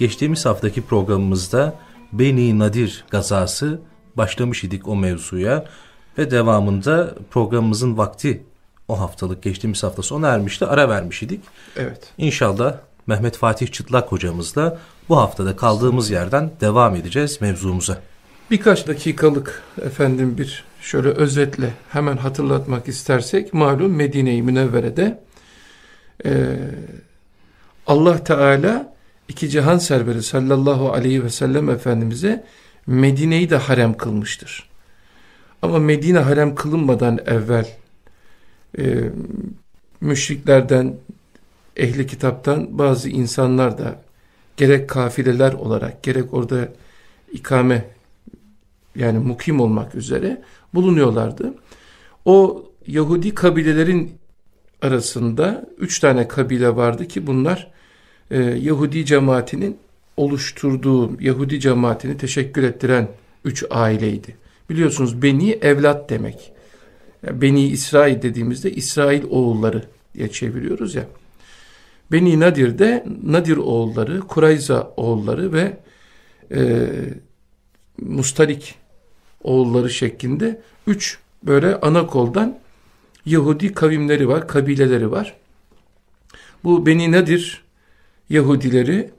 geçtiğimiz haftaki programımızda Beni Nadir gazası başlamış idik o mevzuya ve devamında programımızın vakti o haftalık geçtiğimiz hafta sona ermişti. Ara vermiş idik. Evet. İnşallah Mehmet Fatih Çıtlak hocamızla bu haftada kaldığımız yerden devam edeceğiz mevzumuza. Birkaç dakikalık efendim bir şöyle özetle hemen hatırlatmak istersek malum Medine-i Münevvere'de e, Allah Teala iki cihan serveri sallallahu aleyhi ve sellem Efendimiz'e Medine'yi de harem kılmıştır. Ama Medine harem kılınmadan evvel e, müşriklerden, ehli kitaptan bazı insanlar da gerek kafileler olarak gerek orada ikame yani mukim olmak üzere bulunuyorlardı. O Yahudi kabilelerin arasında üç tane kabile vardı ki bunlar e, Yahudi cemaatinin oluşturduğu Yahudi cemaatini teşekkür ettiren üç aileydi. Biliyorsunuz Beni evlat demek. Yani Beni İsrail dediğimizde İsrail oğulları diye çeviriyoruz ya. Beni Nadir'de Nadir oğulları, Kurayza oğulları ve e, Mustalik oğulları şeklinde üç böyle ana koldan Yahudi kavimleri var, kabileleri var. Bu Beni Nadir Yahudileri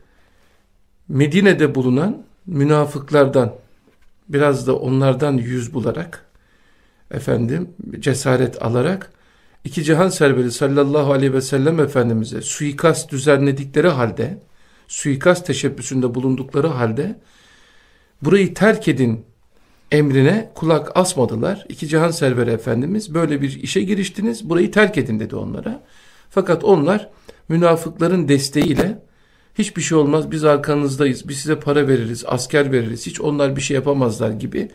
Medine'de bulunan münafıklardan biraz da onlardan yüz bularak efendim cesaret alarak iki cihan serveri sallallahu aleyhi ve sellem efendimize suikast düzenledikleri halde suikast teşebbüsünde bulundukları halde burayı terk edin emrine kulak asmadılar. İki cihan serveri efendimiz böyle bir işe giriştiniz burayı terk edin dedi onlara. Fakat onlar münafıkların desteğiyle hiçbir şey olmaz biz arkanızdayız biz size para veririz asker veririz hiç onlar bir şey yapamazlar gibi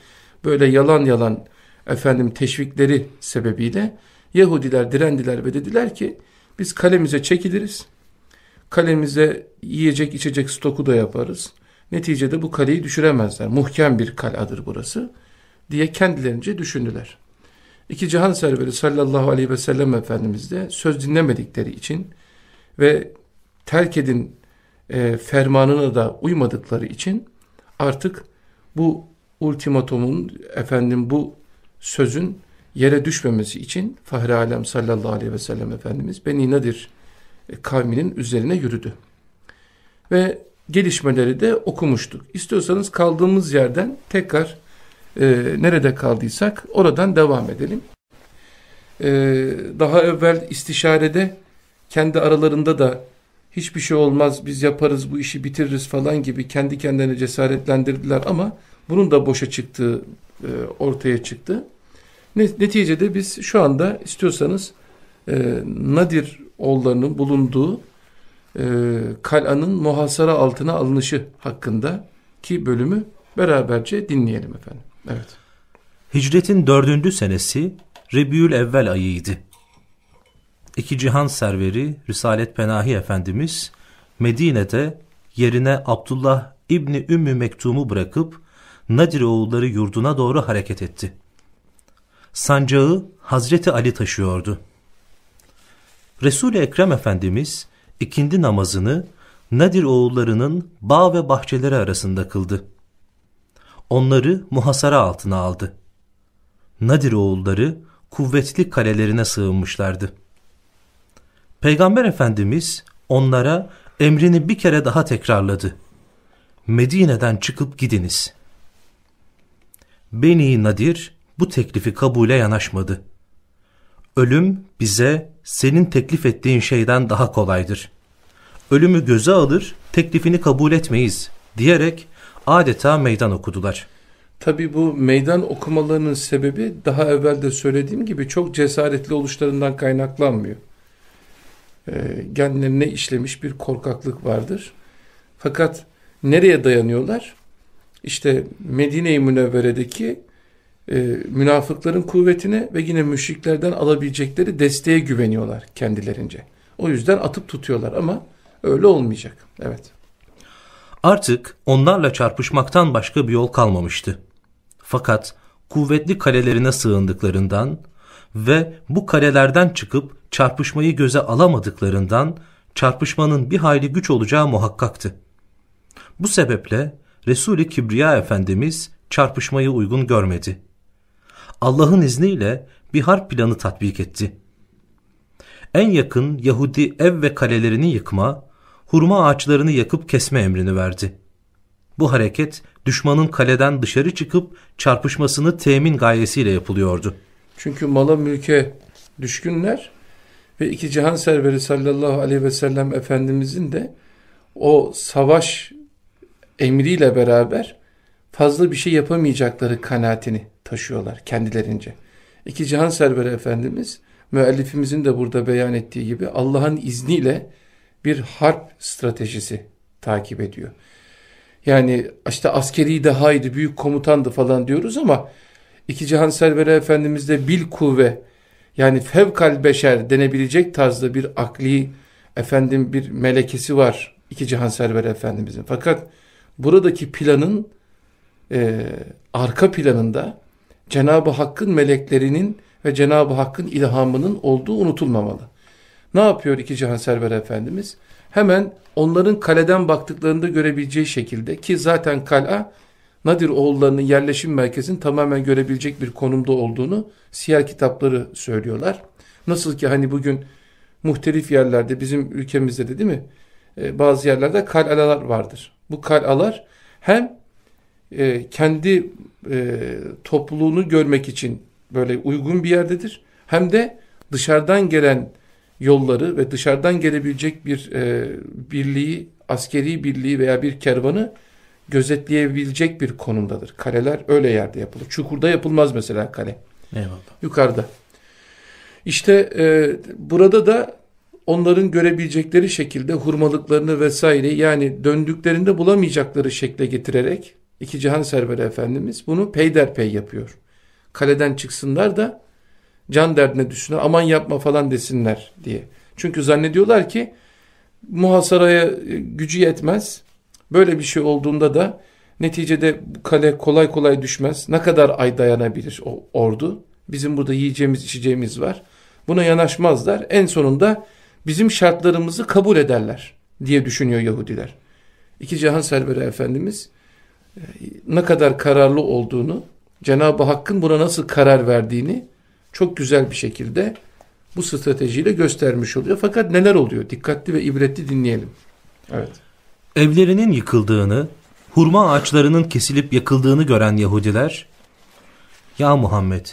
böyle yalan yalan efendim teşvikleri sebebiyle Yahudiler direndiler ve dediler ki biz kalemize çekiliriz kalemize yiyecek içecek stoku da yaparız neticede bu kaleyi düşüremezler muhkem bir kaladır burası diye kendilerince düşündüler. İki cihan serveri sallallahu aleyhi ve sellem Efendimiz de söz dinlemedikleri için ve terk edin e, fermanına da uymadıkları için artık bu ultimatomun efendim bu sözün yere düşmemesi için Fahri Alem sallallahu aleyhi ve sellem Efendimiz Beni Nadir e, kavminin üzerine yürüdü. Ve gelişmeleri de okumuştuk. İstiyorsanız kaldığımız yerden tekrar e, nerede kaldıysak oradan devam edelim. E, daha evvel istişarede kendi aralarında da hiçbir şey olmaz biz yaparız bu işi bitiririz falan gibi kendi kendilerine cesaretlendirdiler ama bunun da boşa çıktığı e, ortaya çıktı. Neticede biz şu anda istiyorsanız e, Nadir oğullarının bulunduğu e, kal'anın muhasara altına alınışı hakkında ki bölümü beraberce dinleyelim efendim. Evet. Hicretin dördüncü senesi Rebiül Evvel ayıydı. İki cihan serveri Risalet Penahi Efendimiz Medine'de yerine Abdullah İbni Ümmü Mektum'u bırakıp Nadir oğulları yurduna doğru hareket etti. Sancağı Hazreti Ali taşıyordu. Resul-i Ekrem Efendimiz ikindi namazını Nadir oğullarının bağ ve bahçeleri arasında kıldı. Onları muhasara altına aldı. Nadir oğulları kuvvetli kalelerine sığınmışlardı. Peygamber Efendimiz onlara emrini bir kere daha tekrarladı. Medine'den çıkıp gidiniz. Beni Nadir bu teklifi kabule yanaşmadı. Ölüm bize senin teklif ettiğin şeyden daha kolaydır. Ölümü göze alır, teklifini kabul etmeyiz diyerek adeta meydan okudular. Tabi bu meydan okumalarının sebebi daha evvel de söylediğim gibi çok cesaretli oluşlarından kaynaklanmıyor genlerine işlemiş bir korkaklık vardır. Fakat nereye dayanıyorlar? İşte Medine-i Münevvere'deki e, münafıkların kuvvetine ve yine müşriklerden alabilecekleri desteğe güveniyorlar kendilerince. O yüzden atıp tutuyorlar ama öyle olmayacak. Evet. Artık onlarla çarpışmaktan başka bir yol kalmamıştı. Fakat kuvvetli kalelerine sığındıklarından ve bu kalelerden çıkıp çarpışmayı göze alamadıklarından çarpışmanın bir hayli güç olacağı muhakkaktı. Bu sebeple Resul-i Kibriya Efendimiz çarpışmayı uygun görmedi. Allah'ın izniyle bir harp planı tatbik etti. En yakın Yahudi ev ve kalelerini yıkma, hurma ağaçlarını yakıp kesme emrini verdi. Bu hareket düşmanın kaleden dışarı çıkıp çarpışmasını temin gayesiyle yapılıyordu. Çünkü mala mülke düşkünler ve iki cihan serveri sallallahu aleyhi ve sellem Efendimizin de o savaş emriyle beraber fazla bir şey yapamayacakları kanaatini taşıyorlar kendilerince. İki cihan serveri Efendimiz müellifimizin de burada beyan ettiği gibi Allah'ın izniyle bir harp stratejisi takip ediyor. Yani işte askeri dehaydı, büyük komutandı falan diyoruz ama iki cihan serveri Efendimiz de bil kuvve yani fevkal beşer denebilecek tarzda bir akli efendim bir melekesi var iki cihan serveri Efendimizin. Fakat buradaki planın e, arka planında Cenab-ı Hakk'ın meleklerinin ve Cenab-ı Hakk'ın ilhamının olduğu unutulmamalı. Ne yapıyor iki cihan server efendimiz? Hemen onların kaleden baktıklarında görebileceği şekilde ki zaten kala Nadir oğullarının yerleşim merkezinin tamamen görebilecek bir konumda olduğunu siyer kitapları söylüyorlar. Nasıl ki hani bugün muhtelif yerlerde bizim ülkemizde de değil mi? Ee, bazı yerlerde kalalar vardır. Bu kalalar hem e, kendi e, topluluğunu görmek için böyle uygun bir yerdedir. Hem de dışarıdan gelen yolları ve dışarıdan gelebilecek bir e, birliği, askeri birliği veya bir kervanı gözetleyebilecek bir konumdadır. Kaleler öyle yerde yapılır. Çukurda yapılmaz mesela kale. Eyvallah. Yukarıda. İşte e, burada da onların görebilecekleri şekilde hurmalıklarını vesaire yani döndüklerinde bulamayacakları şekle getirerek iki cihan serveri efendimiz bunu peyderpey yapıyor. Kaleden çıksınlar da can derdine düşsünler aman yapma falan desinler diye. Çünkü zannediyorlar ki muhasaraya gücü yetmez. Böyle bir şey olduğunda da neticede kale kolay kolay düşmez. Ne kadar ay dayanabilir o ordu? Bizim burada yiyeceğimiz içeceğimiz var. Buna yanaşmazlar. En sonunda bizim şartlarımızı kabul ederler diye düşünüyor Yahudiler. İki Cihan Serveri Efendimiz e, ne kadar kararlı olduğunu, Cenab-ı Hakk'ın buna nasıl karar verdiğini çok güzel bir şekilde bu stratejiyle göstermiş oluyor. Fakat neler oluyor? Dikkatli ve ibretli dinleyelim. Evet. Evlerinin yıkıldığını, hurma ağaçlarının kesilip yakıldığını gören Yahudiler, Ya Muhammed,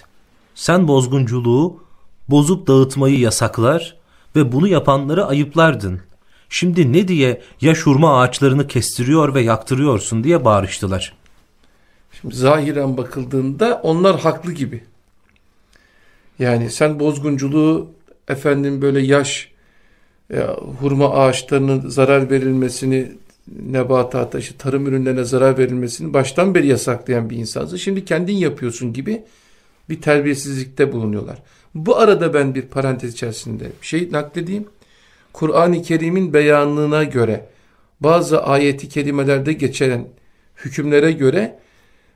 sen bozgunculuğu, bozup dağıtmayı yasaklar ve bunu yapanları ayıplardın. Şimdi ne diye yaş hurma ağaçlarını kestiriyor ve yaktırıyorsun diye bağırıştılar. Şimdi zahiren bakıldığında onlar haklı gibi. Yani sen bozgunculuğu efendim böyle yaş e, hurma ağaçlarının zarar verilmesini nebatata işte tarım ürünlerine zarar verilmesini baştan beri yasaklayan bir insansın. Şimdi kendin yapıyorsun gibi bir terbiyesizlikte bulunuyorlar. Bu arada ben bir parantez içerisinde bir şey nakledeyim. Kur'an-ı Kerim'in beyanına göre bazı ayeti kelimelerde geçen hükümlere göre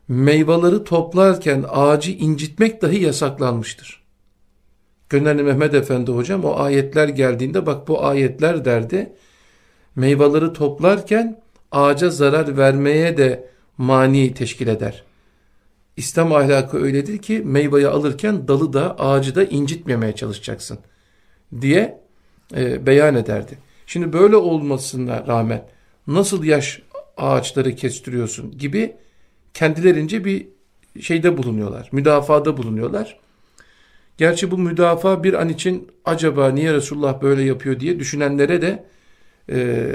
meyveleri toplarken ağacı incitmek dahi yasaklanmıştır. Gönderli Mehmet Efendi hocam o ayetler geldiğinde bak bu ayetler derdi meyveleri toplarken ağaca zarar vermeye de mani teşkil eder. İslam ahlakı öyledir ki meyveyi alırken dalı da ağacı da incitmemeye çalışacaksın diye e, beyan ederdi. Şimdi böyle olmasına rağmen nasıl yaş ağaçları kestiriyorsun gibi kendilerince bir şeyde bulunuyorlar, müdafada bulunuyorlar. Gerçi bu müdafaa bir an için acaba niye Resulullah böyle yapıyor diye düşünenlere de e,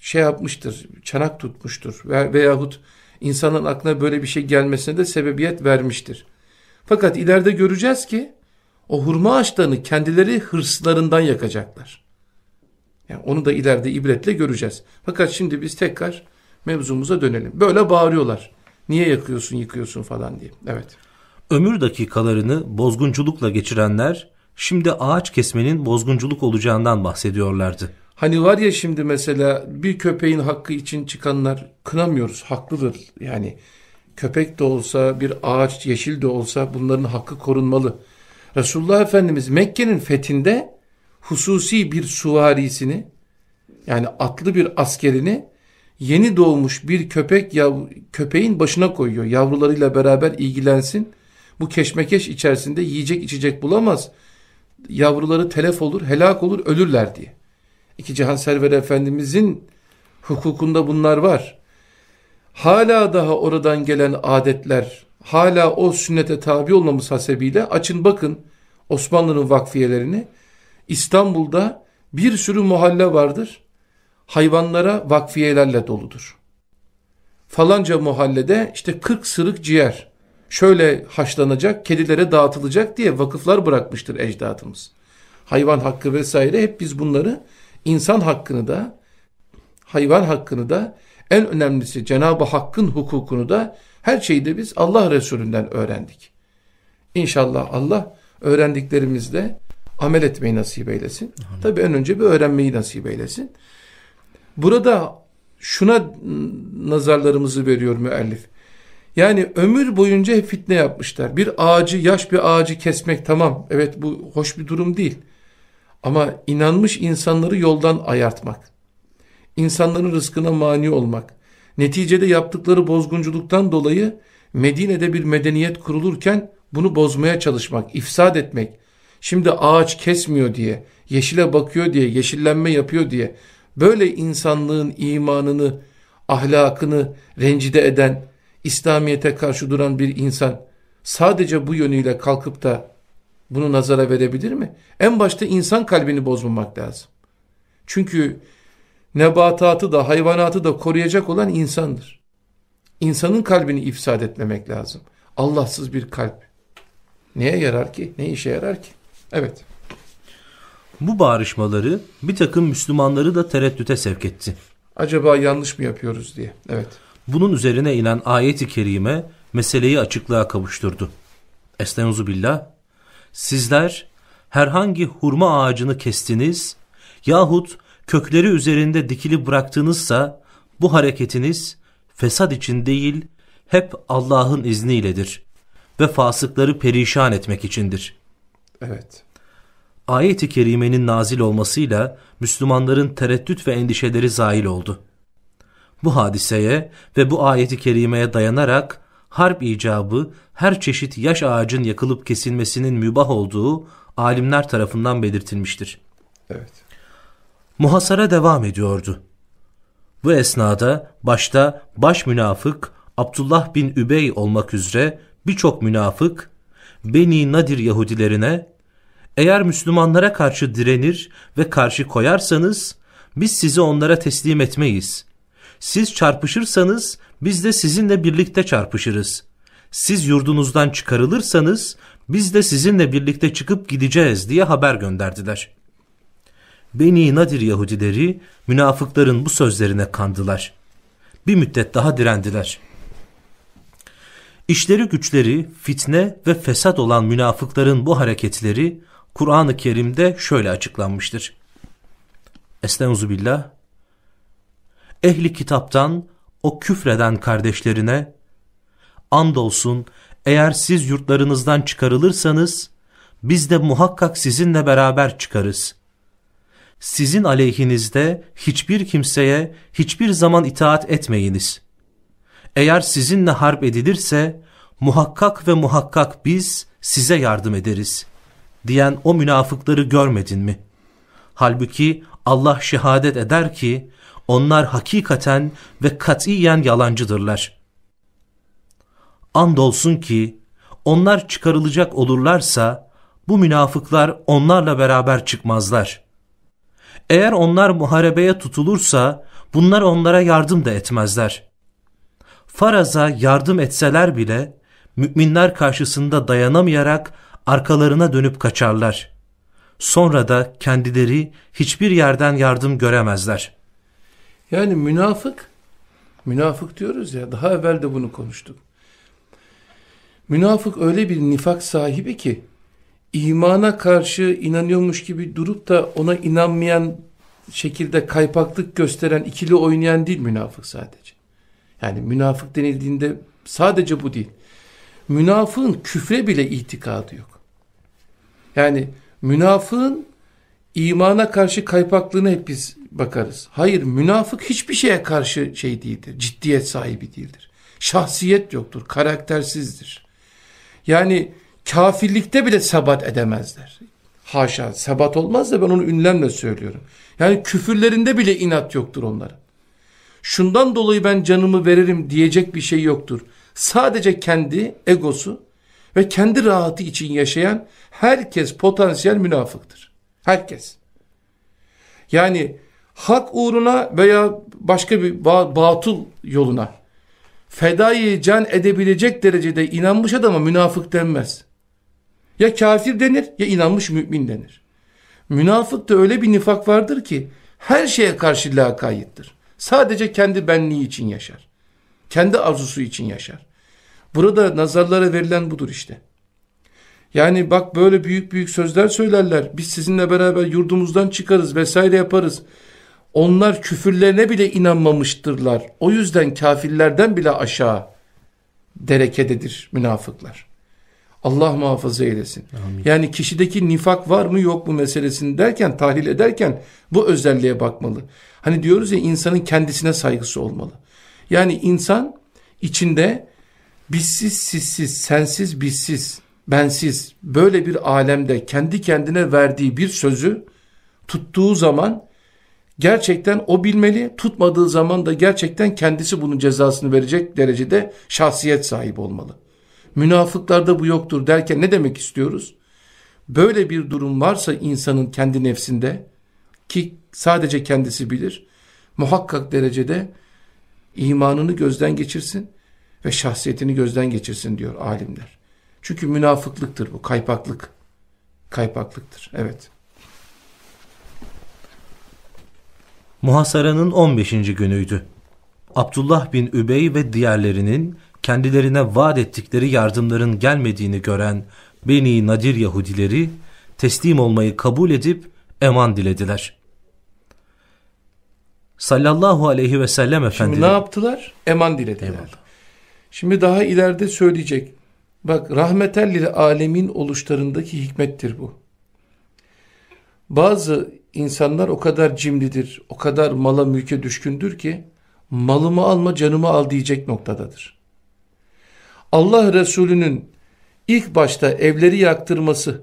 şey yapmıştır, çanak tutmuştur ve, veyahut insanın aklına böyle bir şey gelmesine de sebebiyet vermiştir. Fakat ileride göreceğiz ki o hurma ağaçlarını kendileri hırslarından yakacaklar. Yani onu da ileride ibretle göreceğiz. Fakat şimdi biz tekrar mevzumuza dönelim. Böyle bağırıyorlar. Niye yakıyorsun, yıkıyorsun falan diye. Evet. Ömür dakikalarını bozgunculukla geçirenler şimdi ağaç kesmenin bozgunculuk olacağından bahsediyorlardı. Hani var ya şimdi mesela bir köpeğin hakkı için çıkanlar kınamıyoruz. Haklıdır yani. Köpek de olsa bir ağaç yeşil de olsa bunların hakkı korunmalı. Resulullah Efendimiz Mekke'nin fethinde hususi bir suvarisini yani atlı bir askerini yeni doğmuş bir köpek yav köpeğin başına koyuyor. Yavrularıyla beraber ilgilensin. Bu keşmekeş içerisinde yiyecek içecek bulamaz. Yavruları telef olur, helak olur, ölürler diye. İki Cihan Server Efendimizin hukukunda bunlar var. Hala daha oradan gelen adetler, hala o sünnete tabi olmamız hasebiyle açın bakın Osmanlı'nın vakfiyelerini. İstanbul'da bir sürü mahalle vardır. Hayvanlara vakfiyelerle doludur. Falanca mahallede işte 40 sırık ciğer şöyle haşlanacak, kedilere dağıtılacak diye vakıflar bırakmıştır ecdadımız. Hayvan hakkı vesaire hep biz bunları insan hakkını da hayvan hakkını da en önemlisi Cenab-ı Hakk'ın hukukunu da her şeyi de biz Allah Resulü'nden öğrendik. İnşallah Allah öğrendiklerimizle amel etmeyi nasip eylesin. Tabi en önce bir öğrenmeyi nasip eylesin. Burada şuna nazarlarımızı veriyor müellif. Yani ömür boyunca fitne yapmışlar. Bir ağacı, yaş bir ağacı kesmek tamam. Evet bu hoş bir durum değil. Ama inanmış insanları yoldan ayartmak. insanların rızkına mani olmak. Neticede yaptıkları bozgunculuktan dolayı Medine'de bir medeniyet kurulurken bunu bozmaya çalışmak, ifsad etmek. Şimdi ağaç kesmiyor diye, yeşile bakıyor diye, yeşillenme yapıyor diye böyle insanlığın imanını, ahlakını rencide eden, İslamiyet'e karşı duran bir insan sadece bu yönüyle kalkıp da bunu nazara verebilir mi? En başta insan kalbini bozmamak lazım. Çünkü nebatatı da hayvanatı da koruyacak olan insandır. İnsanın kalbini ifsad etmemek lazım. Allahsız bir kalp. Neye yarar ki? Ne işe yarar ki? Evet. Bu bağrışmaları bir takım Müslümanları da tereddüte sevk etti. Acaba yanlış mı yapıyoruz diye. Evet. Bunun üzerine inen ayeti kerime meseleyi açıklığa kavuşturdu. Estaizu billah. Sizler herhangi hurma ağacını kestiniz yahut kökleri üzerinde dikili bıraktınızsa bu hareketiniz fesat için değil hep Allah'ın izniyledir ve fasıkları perişan etmek içindir. Evet. Ayet-i kerimenin nazil olmasıyla Müslümanların tereddüt ve endişeleri zahil oldu. Bu hadiseye ve bu ayeti kerimeye dayanarak harp icabı her çeşit yaş ağacın yakılıp kesilmesinin mübah olduğu alimler tarafından belirtilmiştir. Evet. Muhasara devam ediyordu. Bu esnada başta baş münafık Abdullah bin Übey olmak üzere birçok münafık Beni Nadir Yahudilerine eğer Müslümanlara karşı direnir ve karşı koyarsanız biz sizi onlara teslim etmeyiz. Siz çarpışırsanız biz de sizinle birlikte çarpışırız. Siz yurdunuzdan çıkarılırsanız biz de sizinle birlikte çıkıp gideceğiz diye haber gönderdiler. Beni Nadir Yahudileri münafıkların bu sözlerine kandılar. Bir müddet daha direndiler. İşleri güçleri, fitne ve fesat olan münafıkların bu hareketleri Kur'an-ı Kerim'de şöyle açıklanmıştır. Estağfirullah. Ehli kitaptan o küfreden kardeşlerine andolsun eğer siz yurtlarınızdan çıkarılırsanız biz de muhakkak sizinle beraber çıkarız. Sizin aleyhinizde hiçbir kimseye hiçbir zaman itaat etmeyiniz. Eğer sizinle harp edilirse muhakkak ve muhakkak biz size yardım ederiz.'' diyen o münafıkları görmedin mi? Halbuki Allah şehadet eder ki onlar hakikaten ve katiyen yalancıdırlar. Andolsun ki onlar çıkarılacak olurlarsa bu münafıklar onlarla beraber çıkmazlar. Eğer onlar muharebeye tutulursa bunlar onlara yardım da etmezler. Faraza yardım etseler bile müminler karşısında dayanamayarak arkalarına dönüp kaçarlar. Sonra da kendileri hiçbir yerden yardım göremezler. Yani münafık, münafık diyoruz ya daha evvel de bunu konuştuk. Münafık öyle bir nifak sahibi ki imana karşı inanıyormuş gibi durup da ona inanmayan şekilde kaypaklık gösteren ikili oynayan değil münafık sadece. Yani münafık denildiğinde sadece bu değil. Münafığın küfre bile itikadı yok. Yani münafığın imana karşı kaypaklığını hep biz bakarız. Hayır münafık hiçbir şeye karşı şey değildir. Ciddiyet sahibi değildir. Şahsiyet yoktur. Karaktersizdir. Yani kafirlikte bile sebat edemezler. Haşa sebat olmaz da ben onu ünlemle söylüyorum. Yani küfürlerinde bile inat yoktur onların. Şundan dolayı ben canımı veririm diyecek bir şey yoktur. Sadece kendi egosu ve kendi rahatı için yaşayan herkes potansiyel münafıktır. Herkes. Yani hak uğruna veya başka bir ba batıl yoluna fedayı can edebilecek derecede inanmış adama münafık denmez. Ya kafir denir ya inanmış mümin denir. Münafıkta öyle bir nifak vardır ki her şeye karşı lakayittir. Sadece kendi benliği için yaşar. Kendi arzusu için yaşar. Burada nazarlara verilen budur işte. Yani bak böyle büyük büyük sözler söylerler. Biz sizinle beraber yurdumuzdan çıkarız vesaire yaparız. Onlar küfürlerine bile inanmamıştırlar. O yüzden kafirlerden bile aşağı derekededir münafıklar. Allah muhafaza eylesin. Amin. Yani kişideki nifak var mı yok mu meselesini derken, tahlil ederken bu özelliğe bakmalı. Hani diyoruz ya insanın kendisine saygısı olmalı. Yani insan içinde bizsiz, sizsiz, sensiz, bizsiz, bensiz böyle bir alemde kendi kendine verdiği bir sözü tuttuğu zaman gerçekten o bilmeli, tutmadığı zaman da gerçekten kendisi bunun cezasını verecek derecede şahsiyet sahibi olmalı. Münafıklarda bu yoktur derken ne demek istiyoruz? Böyle bir durum varsa insanın kendi nefsinde ki sadece kendisi bilir, muhakkak derecede imanını gözden geçirsin ve şahsiyetini gözden geçirsin diyor alimler. Çünkü münafıklıktır bu, kaypaklık. Kaypaklıktır, evet. Muhasaranın 15. günüydü. Abdullah bin Übey ve diğerlerinin kendilerine vaat ettikleri yardımların gelmediğini gören Beni Nadir Yahudileri teslim olmayı kabul edip eman dilediler. Sallallahu aleyhi ve sellem efendileri. Şimdi ne yaptılar? Eman dilediler. Eyvallah. Şimdi daha ileride söyleyecek. Bak rahmetellil alemin oluşlarındaki hikmettir bu. Bazı insanlar o kadar cimridir, o kadar mala mülke düşkündür ki malımı alma canımı al diyecek noktadadır. Allah Resulü'nün ilk başta evleri yaktırması,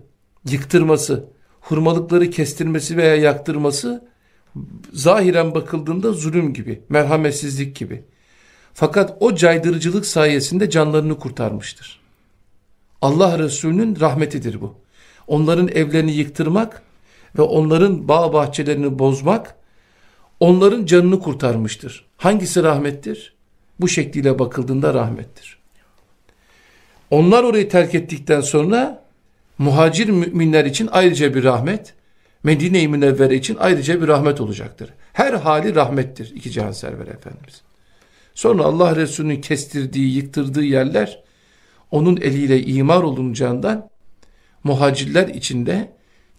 yıktırması, hurmalıkları kestirmesi veya yaktırması zahiren bakıldığında zulüm gibi, merhametsizlik gibi. Fakat o caydırıcılık sayesinde canlarını kurtarmıştır. Allah Resulü'nün rahmetidir bu. Onların evlerini yıktırmak ve onların bağ bahçelerini bozmak onların canını kurtarmıştır. Hangisi rahmettir? Bu şekliyle bakıldığında rahmettir. Onlar orayı terk ettikten sonra muhacir müminler için ayrıca bir rahmet, Medine-i Münevvere için ayrıca bir rahmet olacaktır. Her hali rahmettir iki cihan server Efendimiz. Sonra Allah Resulü'nün kestirdiği, yıktırdığı yerler onun eliyle imar olunacağından muhacirler içinde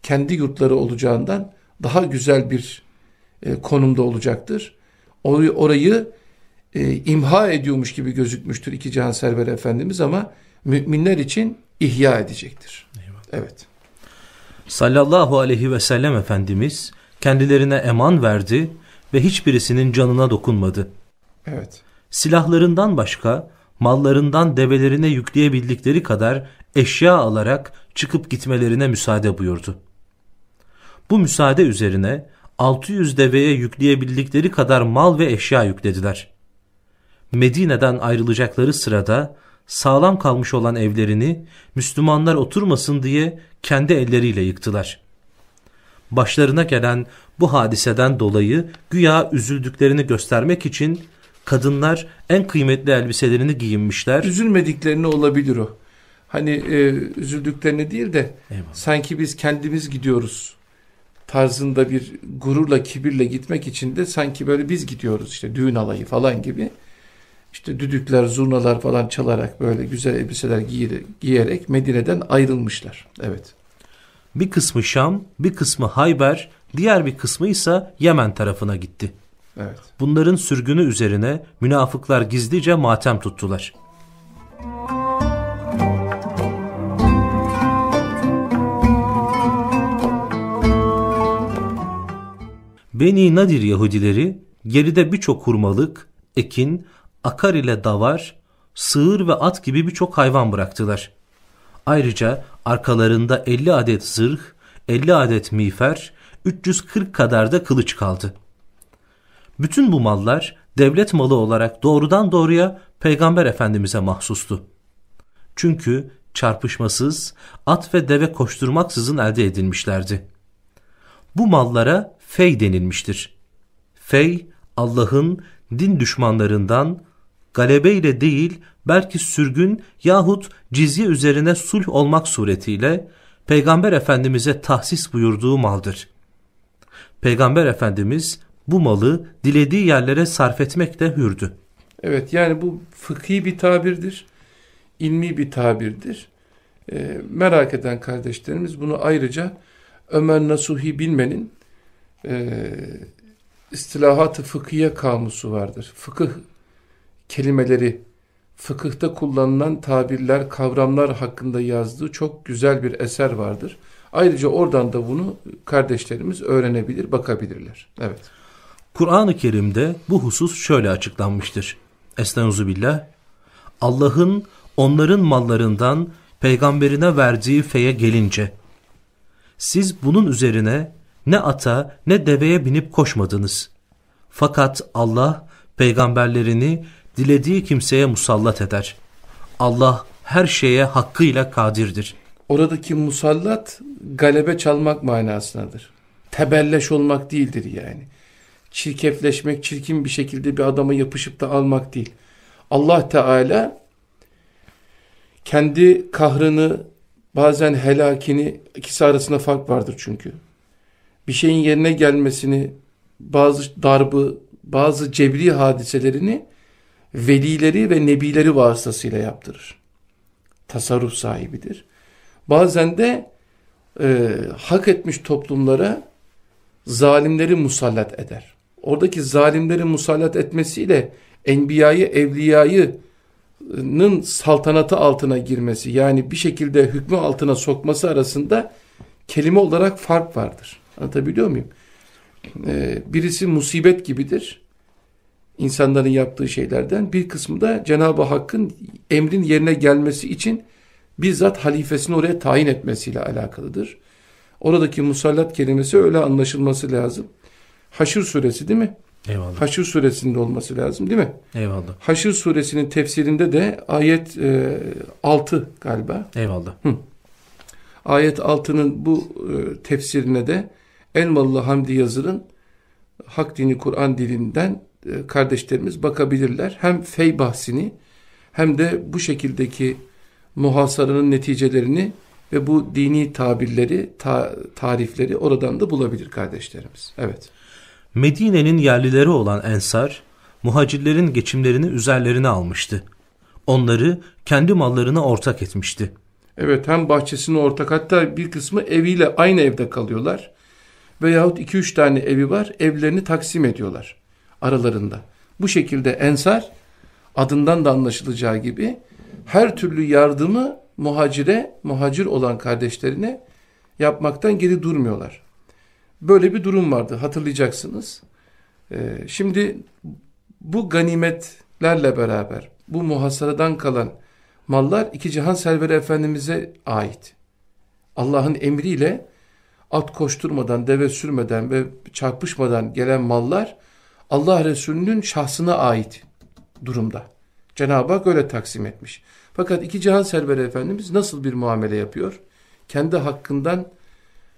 kendi yurtları olacağından daha güzel bir e, konumda olacaktır. Orayı, orayı e, imha ediyormuş gibi gözükmüştür iki Cihan Server Efendimiz ama müminler için ihya edecektir. Eyvallah. Evet. Sallallahu aleyhi ve sellem Efendimiz kendilerine eman verdi ve hiçbirisinin canına dokunmadı. Evet. Silahlarından başka mallarından develerine yükleyebildikleri kadar eşya alarak çıkıp gitmelerine müsaade buyurdu. Bu müsaade üzerine 600 deveye yükleyebildikleri kadar mal ve eşya yüklediler. Medine'den ayrılacakları sırada sağlam kalmış olan evlerini Müslümanlar oturmasın diye kendi elleriyle yıktılar. Başlarına gelen bu hadiseden dolayı güya üzüldüklerini göstermek için kadınlar en kıymetli elbiselerini giyinmişler. Üzülmediklerini olabilir o. Hani e, üzüldüklerini değil de Eyvallah. sanki biz kendimiz gidiyoruz tarzında bir gururla kibirle gitmek için de sanki böyle biz gidiyoruz işte düğün alayı falan gibi işte düdükler zurnalar falan çalarak böyle güzel elbiseler giyerek Medine'den ayrılmışlar. Evet. Bir kısmı Şam, bir kısmı Hayber, diğer bir kısmı ise Yemen tarafına gitti. Evet. Bunların sürgünü üzerine münafıklar gizlice matem tuttular. Beni Nadir Yahudileri geride birçok hurmalık, ekin, akar ile davar, sığır ve at gibi birçok hayvan bıraktılar. Ayrıca arkalarında 50 adet zırh, 50 adet miğfer, 340 kadar da kılıç kaldı. Bütün bu mallar devlet malı olarak doğrudan doğruya Peygamber Efendimiz'e mahsustu. Çünkü çarpışmasız, at ve deve koşturmaksızın elde edilmişlerdi. Bu mallara fey denilmiştir. Fey, Allah'ın din düşmanlarından galebeyle değil belki sürgün yahut cizye üzerine sulh olmak suretiyle Peygamber Efendimiz'e tahsis buyurduğu maldır. Peygamber Efendimiz bu malı dilediği yerlere sarf etmekte hürdü. Evet yani bu fıkhi bir tabirdir. ilmi bir tabirdir. E, merak eden kardeşlerimiz bunu ayrıca Ömer Nasuhi Bilmen'in e, istilahat-ı fıkhiye kamusu vardır. Fıkıh kelimeleri, fıkıhta kullanılan tabirler, kavramlar hakkında yazdığı çok güzel bir eser vardır. Ayrıca oradan da bunu kardeşlerimiz öğrenebilir, bakabilirler. Evet. Kur'an-ı Kerim'de bu husus şöyle açıklanmıştır. Estağfirullah. Allah'ın onların mallarından peygamberine verdiği feye gelince siz bunun üzerine ne ata ne deveye binip koşmadınız. Fakat Allah peygamberlerini dilediği kimseye musallat eder. Allah her şeye hakkıyla kadirdir. Oradaki musallat galebe çalmak manasındadır. Tebelleş olmak değildir yani. Çirkefleşmek, çirkin bir şekilde bir adama yapışıp da almak değil. Allah Teala kendi kahrını bazen helakini ikisi arasında fark vardır çünkü. Bir şeyin yerine gelmesini bazı darbı bazı cebri hadiselerini velileri ve nebileri vasıtasıyla yaptırır. Tasarruf sahibidir. Bazen de e, hak etmiş toplumlara zalimleri musallat eder. Oradaki zalimleri musallat etmesiyle enbiyayı, evliyayı nın saltanatı altına girmesi yani bir şekilde hükmü altına sokması arasında kelime olarak fark vardır. Anlatabiliyor muyum? Ee, birisi musibet gibidir. İnsanların yaptığı şeylerden bir kısmı da Cenab-ı Hakk'ın emrin yerine gelmesi için bizzat halifesini oraya tayin etmesiyle alakalıdır. Oradaki musallat kelimesi öyle anlaşılması lazım. Haşr suresi değil mi? Eyvallah. Haşr suresinde olması lazım değil mi? Eyvallah. Haşr suresinin tefsirinde de ayet e, 6 galiba. Eyvallah. Hı. Ayet 6'nın bu e, tefsirine de Elmalı Hamdi Yazır'ın Hak Dini Kur'an dilinden e, kardeşlerimiz bakabilirler. Hem fey bahsini hem de bu şekildeki muhasaranın neticelerini ve bu dini tabirleri, ta, tarifleri oradan da bulabilir kardeşlerimiz. Evet. Medine'nin yerlileri olan Ensar, muhacirlerin geçimlerini üzerlerine almıştı. Onları kendi mallarına ortak etmişti. Evet hem bahçesine ortak hatta bir kısmı eviyle aynı evde kalıyorlar. Veyahut iki üç tane evi var evlerini taksim ediyorlar aralarında. Bu şekilde Ensar adından da anlaşılacağı gibi her türlü yardımı muhacire, muhacir olan kardeşlerine yapmaktan geri durmuyorlar. Böyle bir durum vardı hatırlayacaksınız. Ee, şimdi bu ganimetlerle beraber bu muhasaradan kalan mallar iki cihan serveri efendimize ait. Allah'ın emriyle at koşturmadan, deve sürmeden ve çarpışmadan gelen mallar Allah Resulü'nün şahsına ait durumda. Cenab-ı Hak öyle taksim etmiş. Fakat iki cihan serveri efendimiz nasıl bir muamele yapıyor? Kendi hakkından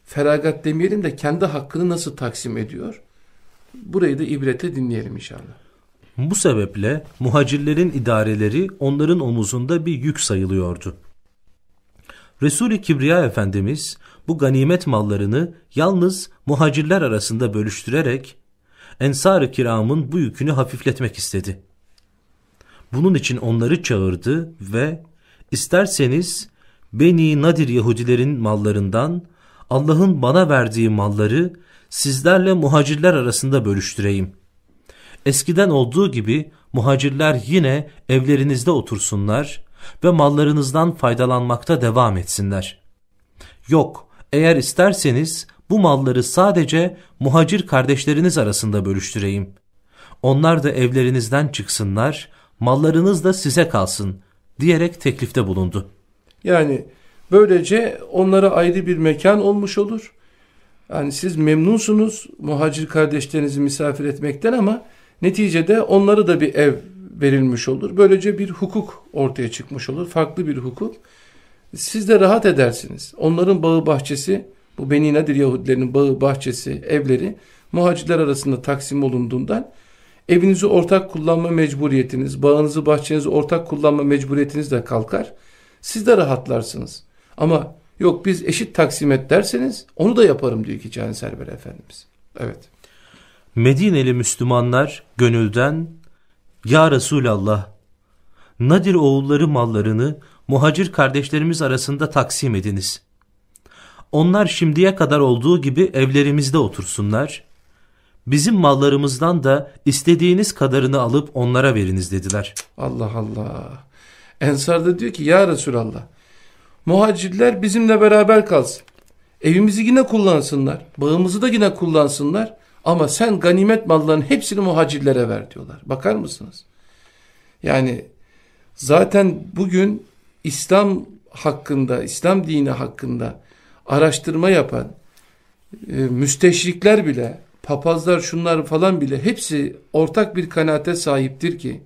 feragat demeyelim de kendi hakkını nasıl taksim ediyor? Burayı da ibrete dinleyelim inşallah. Bu sebeple muhacirlerin idareleri onların omuzunda bir yük sayılıyordu. Resul-i Kibriya Efendimiz bu ganimet mallarını yalnız muhacirler arasında bölüştürerek Ensar-ı Kiram'ın bu yükünü hafifletmek istedi. Bunun için onları çağırdı ve isterseniz Beni Nadir Yahudilerin mallarından Allah'ın bana verdiği malları sizlerle muhacirler arasında bölüştüreyim. Eskiden olduğu gibi muhacirler yine evlerinizde otursunlar ve mallarınızdan faydalanmakta devam etsinler. Yok, eğer isterseniz bu malları sadece muhacir kardeşleriniz arasında bölüştüreyim. Onlar da evlerinizden çıksınlar, mallarınız da size kalsın diyerek teklifte bulundu. Yani böylece onlara ayrı bir mekan olmuş olur. Yani siz memnunsunuz muhacir kardeşlerinizi misafir etmekten ama neticede onlara da bir ev verilmiş olur. Böylece bir hukuk ortaya çıkmış olur. Farklı bir hukuk. Siz de rahat edersiniz. Onların bağı bahçesi, bu Beni Nadir Yahudilerinin bağı bahçesi, evleri muhacirler arasında taksim olunduğundan evinizi ortak kullanma mecburiyetiniz, bağınızı bahçenizi ortak kullanma mecburiyetiniz de kalkar. Siz de rahatlarsınız. Ama yok biz eşit taksim et derseniz onu da yaparım diyor ki Cani Serber Efendimiz. Evet. Medineli Müslümanlar gönülden Ya Resulallah Nadir oğulları mallarını muhacir kardeşlerimiz arasında taksim ediniz. Onlar şimdiye kadar olduğu gibi evlerimizde otursunlar. Bizim mallarımızdan da istediğiniz kadarını alıp onlara veriniz dediler. Allah Allah. Ensar da diyor ki ya Resulallah muhacirler bizimle beraber kalsın. Evimizi yine kullansınlar. Bağımızı da yine kullansınlar. Ama sen ganimet mallarının hepsini muhacirlere ver diyorlar. Bakar mısınız? Yani zaten bugün İslam hakkında, İslam dini hakkında araştırma yapan e, müsteşrikler bile, papazlar şunlar falan bile hepsi ortak bir kanaate sahiptir ki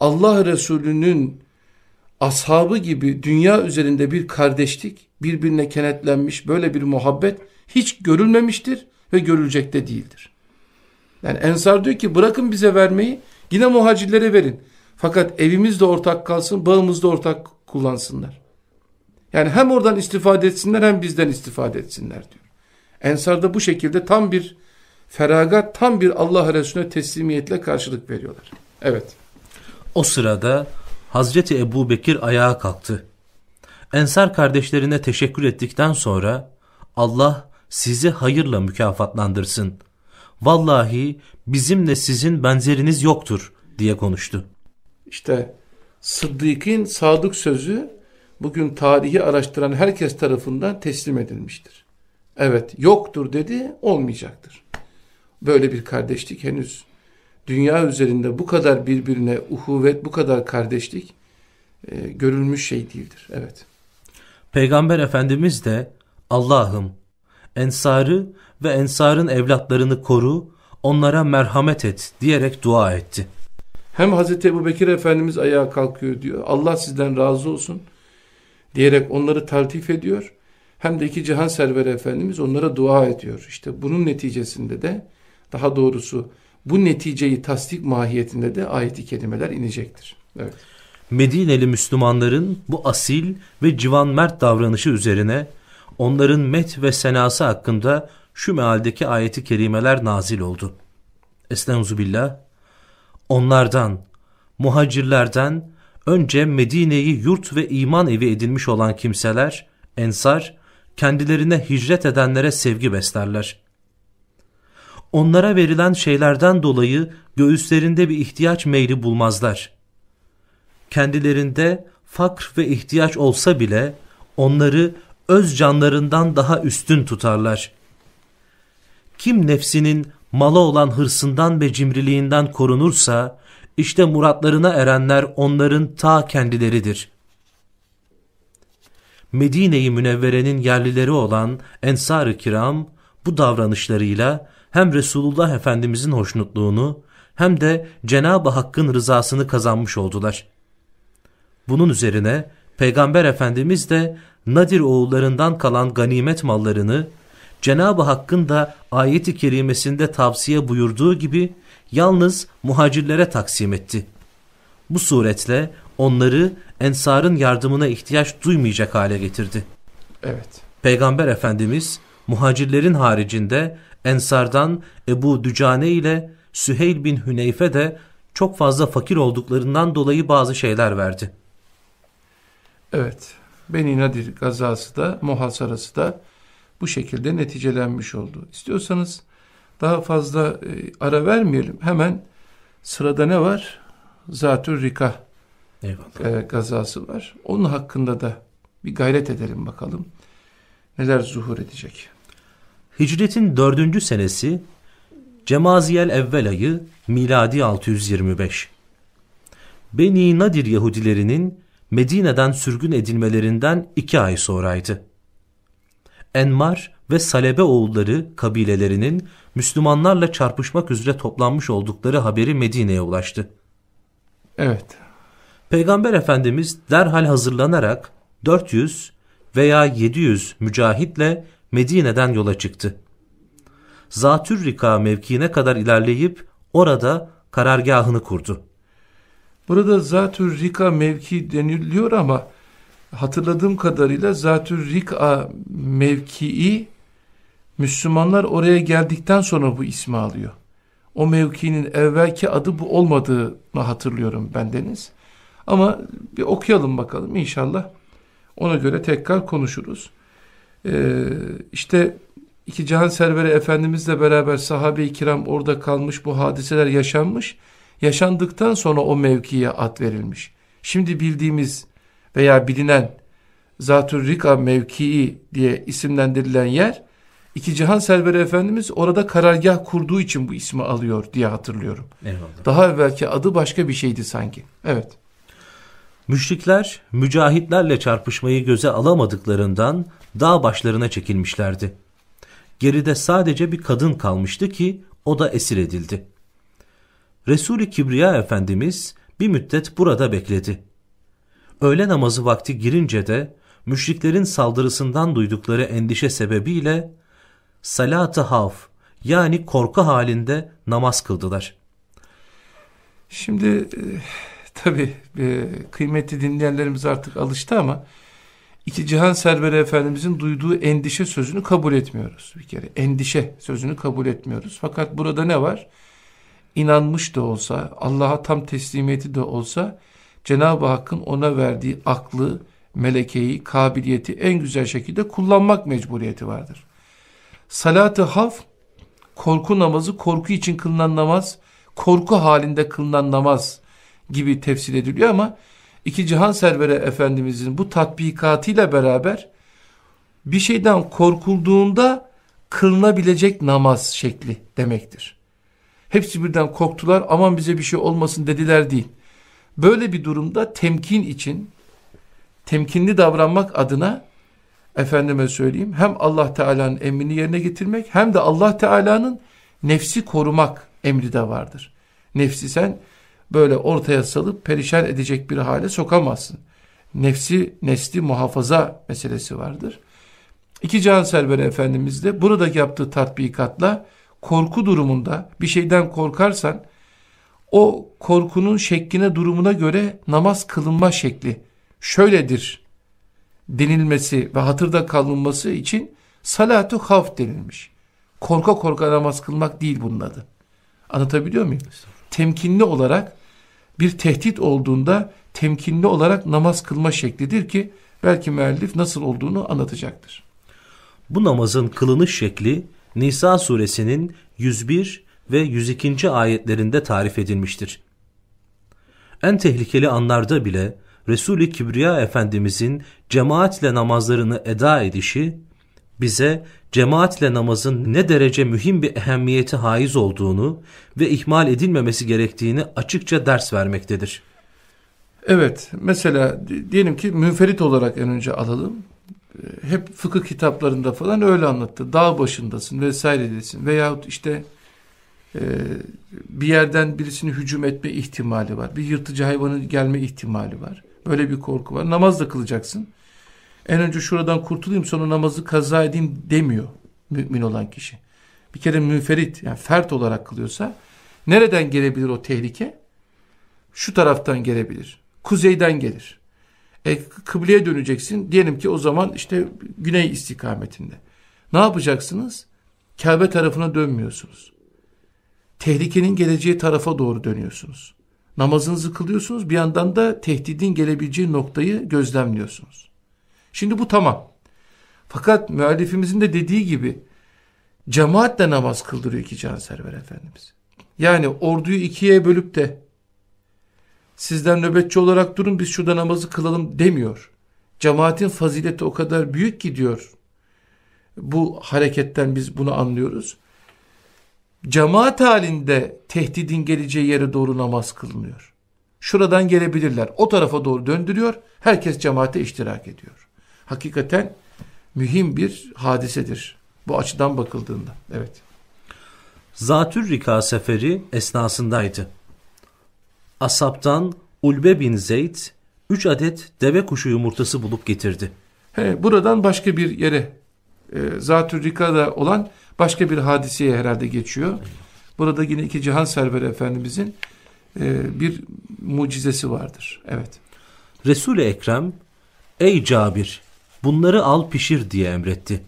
Allah Resulü'nün ashabı gibi dünya üzerinde bir kardeşlik, birbirine kenetlenmiş böyle bir muhabbet hiç görülmemiştir ve görülecek de değildir. Yani Ensar diyor ki bırakın bize vermeyi yine muhacirlere verin. Fakat evimiz de ortak kalsın, bağımız da ortak kullansınlar. Yani hem oradan istifade etsinler hem bizden istifade etsinler diyor. Ensar da bu şekilde tam bir feragat, tam bir Allah Resulüne teslimiyetle karşılık veriyorlar. Evet. O sırada Hazreti Ebu Bekir ayağa kalktı. Ensar kardeşlerine teşekkür ettikten sonra Allah sizi hayırla mükafatlandırsın. Vallahi bizimle sizin benzeriniz yoktur diye konuştu. İşte Sıddık'ın sadık sözü bugün tarihi araştıran herkes tarafından teslim edilmiştir. Evet yoktur dedi olmayacaktır. Böyle bir kardeşlik henüz dünya üzerinde bu kadar birbirine uhuvvet, bu kadar kardeşlik e, görülmüş şey değildir. Evet. Peygamber Efendimiz de Allah'ım ensarı ve ensarın evlatlarını koru, onlara merhamet et diyerek dua etti. Hem Hazreti Ebu Bekir Efendimiz ayağa kalkıyor diyor. Allah sizden razı olsun diyerek onları taltif ediyor. Hem de iki cihan serveri Efendimiz onlara dua ediyor. İşte bunun neticesinde de daha doğrusu bu neticeyi tasdik mahiyetinde de ayeti kelimeler inecektir. Evet. Medineli Müslümanların bu asil ve civan mert davranışı üzerine onların met ve senası hakkında şu mealdeki ayeti kerimeler nazil oldu. Estağfirullah. Onlardan, muhacirlerden önce Medine'yi yurt ve iman evi edilmiş olan kimseler, ensar, kendilerine hicret edenlere sevgi beslerler. Onlara verilen şeylerden dolayı göğüslerinde bir ihtiyaç meyli bulmazlar. Kendilerinde fakr ve ihtiyaç olsa bile onları öz canlarından daha üstün tutarlar. Kim nefsinin mala olan hırsından ve cimriliğinden korunursa, işte muratlarına erenler onların ta kendileridir. Medine-i Münevvere'nin yerlileri olan Ensar-ı Kiram, bu davranışlarıyla hem Resulullah Efendimizin hoşnutluğunu hem de Cenab-ı Hakk'ın rızasını kazanmış oldular. Bunun üzerine Peygamber Efendimiz de Nadir oğullarından kalan ganimet mallarını Cenab-ı Hakk'ın da ayeti kerimesinde tavsiye buyurduğu gibi yalnız muhacirlere taksim etti. Bu suretle onları ensarın yardımına ihtiyaç duymayacak hale getirdi. Evet. Peygamber Efendimiz muhacirlerin haricinde ensardan Ebu Dücane ile Süheyl bin Hüneyfe de çok fazla fakir olduklarından dolayı bazı şeyler verdi. Evet. Beni Nadir gazası da muhasarası da bu şekilde neticelenmiş oldu. İstiyorsanız daha fazla e, ara vermeyelim. Hemen sırada ne var? Zatür Rika e, gazası var. Onun hakkında da bir gayret edelim bakalım. Neler zuhur edecek. Hicretin dördüncü senesi Cemaziyel evvel ayı miladi 625. Beni Nadir Yahudilerinin Medine'den sürgün edilmelerinden iki ay sonraydı. Enmar ve Salebe oğulları kabilelerinin Müslümanlarla çarpışmak üzere toplanmış oldukları haberi Medine'ye ulaştı. Evet. Peygamber Efendimiz derhal hazırlanarak 400 veya 700 mücahitle Medine'den yola çıktı. Zatürrika mevkiine kadar ilerleyip orada karargahını kurdu. Burada Zatürrika mevki deniliyor ama hatırladığım kadarıyla Zatürrika mevkii Müslümanlar oraya geldikten sonra bu ismi alıyor. O mevkinin evvelki adı bu olmadığını hatırlıyorum bendeniz. Ama bir okuyalım bakalım inşallah. Ona göre tekrar konuşuruz. Ee, işte iki Cihan Serveri Efendimizle beraber sahabe-i kiram orada kalmış bu hadiseler yaşanmış. Yaşandıktan sonra o mevkiye ad verilmiş. Şimdi bildiğimiz veya bilinen Zatür Rika mevkii diye isimlendirilen yer iki Cihan Serveri Efendimiz orada karargah kurduğu için bu ismi alıyor diye hatırlıyorum. Eyvallah. Daha evvelki adı başka bir şeydi sanki. Evet. Müşrikler mücahitlerle çarpışmayı göze alamadıklarından dağ başlarına çekilmişlerdi. Geride sadece bir kadın kalmıştı ki o da esir edildi. Resul-i Kibriya Efendimiz bir müddet burada bekledi. Öğle namazı vakti girince de müşriklerin saldırısından duydukları endişe sebebiyle salat-ı havf yani korku halinde namaz kıldılar. Şimdi e, tabi e, kıymetli dinleyenlerimiz artık alıştı ama iki cihan serveri efendimizin duyduğu endişe sözünü kabul etmiyoruz bir kere. Endişe sözünü kabul etmiyoruz. Fakat burada ne var? İnanmış da olsa, Allah'a tam teslimiyeti de olsa Cenab-ı Hakk'ın ona verdiği aklı, melekeyi, kabiliyeti en güzel şekilde kullanmak mecburiyeti vardır. Salat-ı haf, korku namazı, korku için kılınan namaz, korku halinde kılınan namaz gibi tefsir ediliyor ama iki cihan serveri efendimizin bu tatbikatıyla beraber bir şeyden korkulduğunda kılınabilecek namaz şekli demektir. Hepsi birden korktular aman bize bir şey olmasın dediler değil. Böyle bir durumda temkin için temkinli davranmak adına efendime söyleyeyim hem Allah Teala'nın emrini yerine getirmek hem de Allah Teala'nın nefsi korumak emri de vardır. Nefsi sen böyle ortaya salıp perişan edecek bir hale sokamazsın. Nefsi, nesli muhafaza meselesi vardır. İki Can Server Efendimiz de burada yaptığı tatbikatla korku durumunda bir şeyden korkarsan o korkunun şekline durumuna göre namaz kılınma şekli şöyledir denilmesi ve hatırda kalınması için salatu havf denilmiş. Korka korka namaz kılmak değil bunun adı. Anlatabiliyor muyum? Temkinli olarak bir tehdit olduğunda temkinli olarak namaz kılma şeklidir ki belki müellif nasıl olduğunu anlatacaktır. Bu namazın kılınış şekli Nisa suresinin 101 ve 102. ayetlerinde tarif edilmiştir. En tehlikeli anlarda bile Resul-i Kibriya Efendimizin cemaatle namazlarını eda edişi bize cemaatle namazın ne derece mühim bir ehemmiyeti haiz olduğunu ve ihmal edilmemesi gerektiğini açıkça ders vermektedir. Evet, mesela diyelim ki münferit olarak en önce alalım. Ee, hep fıkıh kitaplarında falan öyle anlattı. Dağ başındasın vesaire desin. Veyahut işte e, bir yerden birisini hücum etme ihtimali var. Bir yırtıcı hayvanın gelme ihtimali var. Böyle bir korku var. Namaz da kılacaksın. En önce şuradan kurtulayım sonra namazı kaza edeyim demiyor mümin olan kişi. Bir kere münferit yani fert olarak kılıyorsa nereden gelebilir o tehlike? Şu taraftan gelebilir. Kuzeyden gelir. E, kıbleye döneceksin. Diyelim ki o zaman işte güney istikametinde. Ne yapacaksınız? Kabe tarafına dönmüyorsunuz. Tehlikenin geleceği tarafa doğru dönüyorsunuz. Namazınızı kılıyorsunuz bir yandan da tehdidin gelebileceği noktayı gözlemliyorsunuz. Şimdi bu tamam. Fakat müellifimizin de dediği gibi cemaatle namaz kıldırıyor iki canserver Efendimiz. Yani orduyu ikiye bölüp de sizden nöbetçi olarak durun biz şurada namazı kılalım demiyor. Cemaatin fazileti o kadar büyük ki diyor bu hareketten biz bunu anlıyoruz. Cemaat halinde tehdidin geleceği yere doğru namaz kılınıyor. Şuradan gelebilirler. O tarafa doğru döndürüyor. Herkes cemaate iştirak ediyor. Hakikaten mühim bir hadisedir. Bu açıdan bakıldığında. Evet. Zatür Rika seferi esnasındaydı. Asaptan Ulbe bin Zeyd 3 adet deve kuşu yumurtası bulup getirdi. He, buradan başka bir yere e, Zatür Rika'da olan başka bir hadiseye herhalde geçiyor. Burada yine iki cihan serveri efendimizin e, bir mucizesi vardır. Evet. Resul-i Ekrem ey Cabir bunları al pişir diye emretti.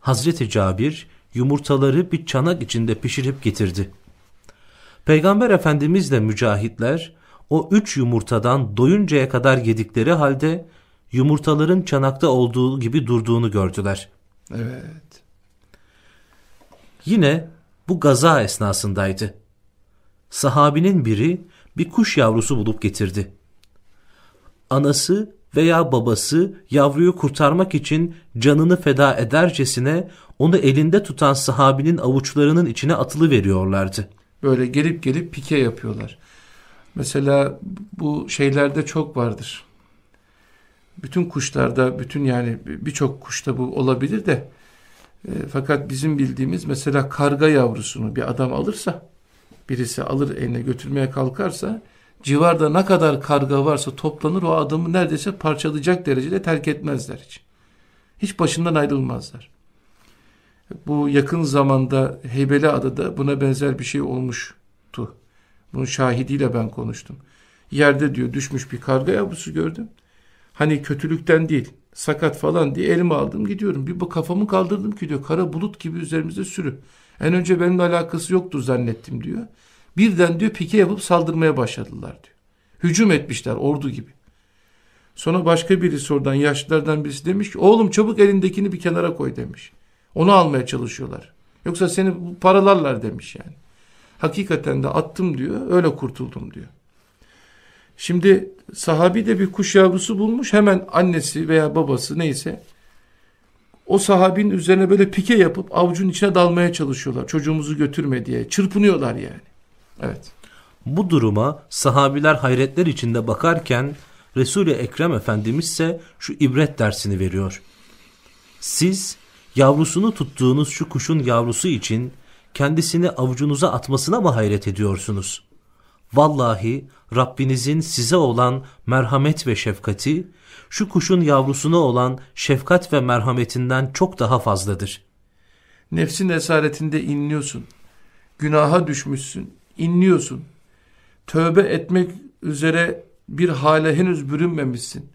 Hazreti Cabir yumurtaları bir çanak içinde pişirip getirdi. Peygamber Efendimizle mücahitler o üç yumurtadan doyuncaya kadar yedikleri halde yumurtaların çanakta olduğu gibi durduğunu gördüler. Evet. Yine bu gaza esnasındaydı. Sahabinin biri bir kuş yavrusu bulup getirdi. Anası veya babası yavruyu kurtarmak için canını feda edercesine onu elinde tutan sahabinin avuçlarının içine atılı veriyorlardı. Böyle gelip gelip pike yapıyorlar. Mesela bu şeylerde çok vardır. Bütün kuşlarda, bütün yani birçok kuşta bu olabilir de e, fakat bizim bildiğimiz mesela karga yavrusunu bir adam alırsa birisi alır eline götürmeye kalkarsa civarda ne kadar karga varsa toplanır o adamı neredeyse parçalayacak derecede terk etmezler hiç. Hiç başından ayrılmazlar. Bu yakın zamanda Heybeli Adada buna benzer bir şey olmuştu. Bunun şahidiyle ben konuştum. Yerde diyor düşmüş bir karga yavrusu gördüm. Hani kötülükten değil sakat falan diye elime aldım gidiyorum. Bir kafamı kaldırdım ki diyor kara bulut gibi üzerimizde sürü. En önce benimle alakası yoktur zannettim diyor. Birden diyor pike yapıp saldırmaya başladılar diyor. Hücum etmişler ordu gibi. Sonra başka birisi oradan yaşlılardan birisi demiş ki oğlum çabuk elindekini bir kenara koy demiş. Onu almaya çalışıyorlar. Yoksa seni paralarlar demiş yani. Hakikaten de attım diyor öyle kurtuldum diyor. Şimdi sahabi de bir kuş yavrusu bulmuş hemen annesi veya babası neyse o sahabinin üzerine böyle pike yapıp avucun içine dalmaya çalışıyorlar. Çocuğumuzu götürme diye çırpınıyorlar yani. Evet. Bu duruma sahabiler hayretler içinde bakarken Resul-i Ekrem Efendimiz ise şu ibret dersini veriyor. Siz yavrusunu tuttuğunuz şu kuşun yavrusu için kendisini avucunuza atmasına mı hayret ediyorsunuz? Vallahi Rabbinizin size olan merhamet ve şefkati, şu kuşun yavrusuna olan şefkat ve merhametinden çok daha fazladır. Nefsin esaretinde inliyorsun. Günaha düşmüşsün, inliyorsun. Tövbe etmek üzere bir hale henüz bürünmemişsin.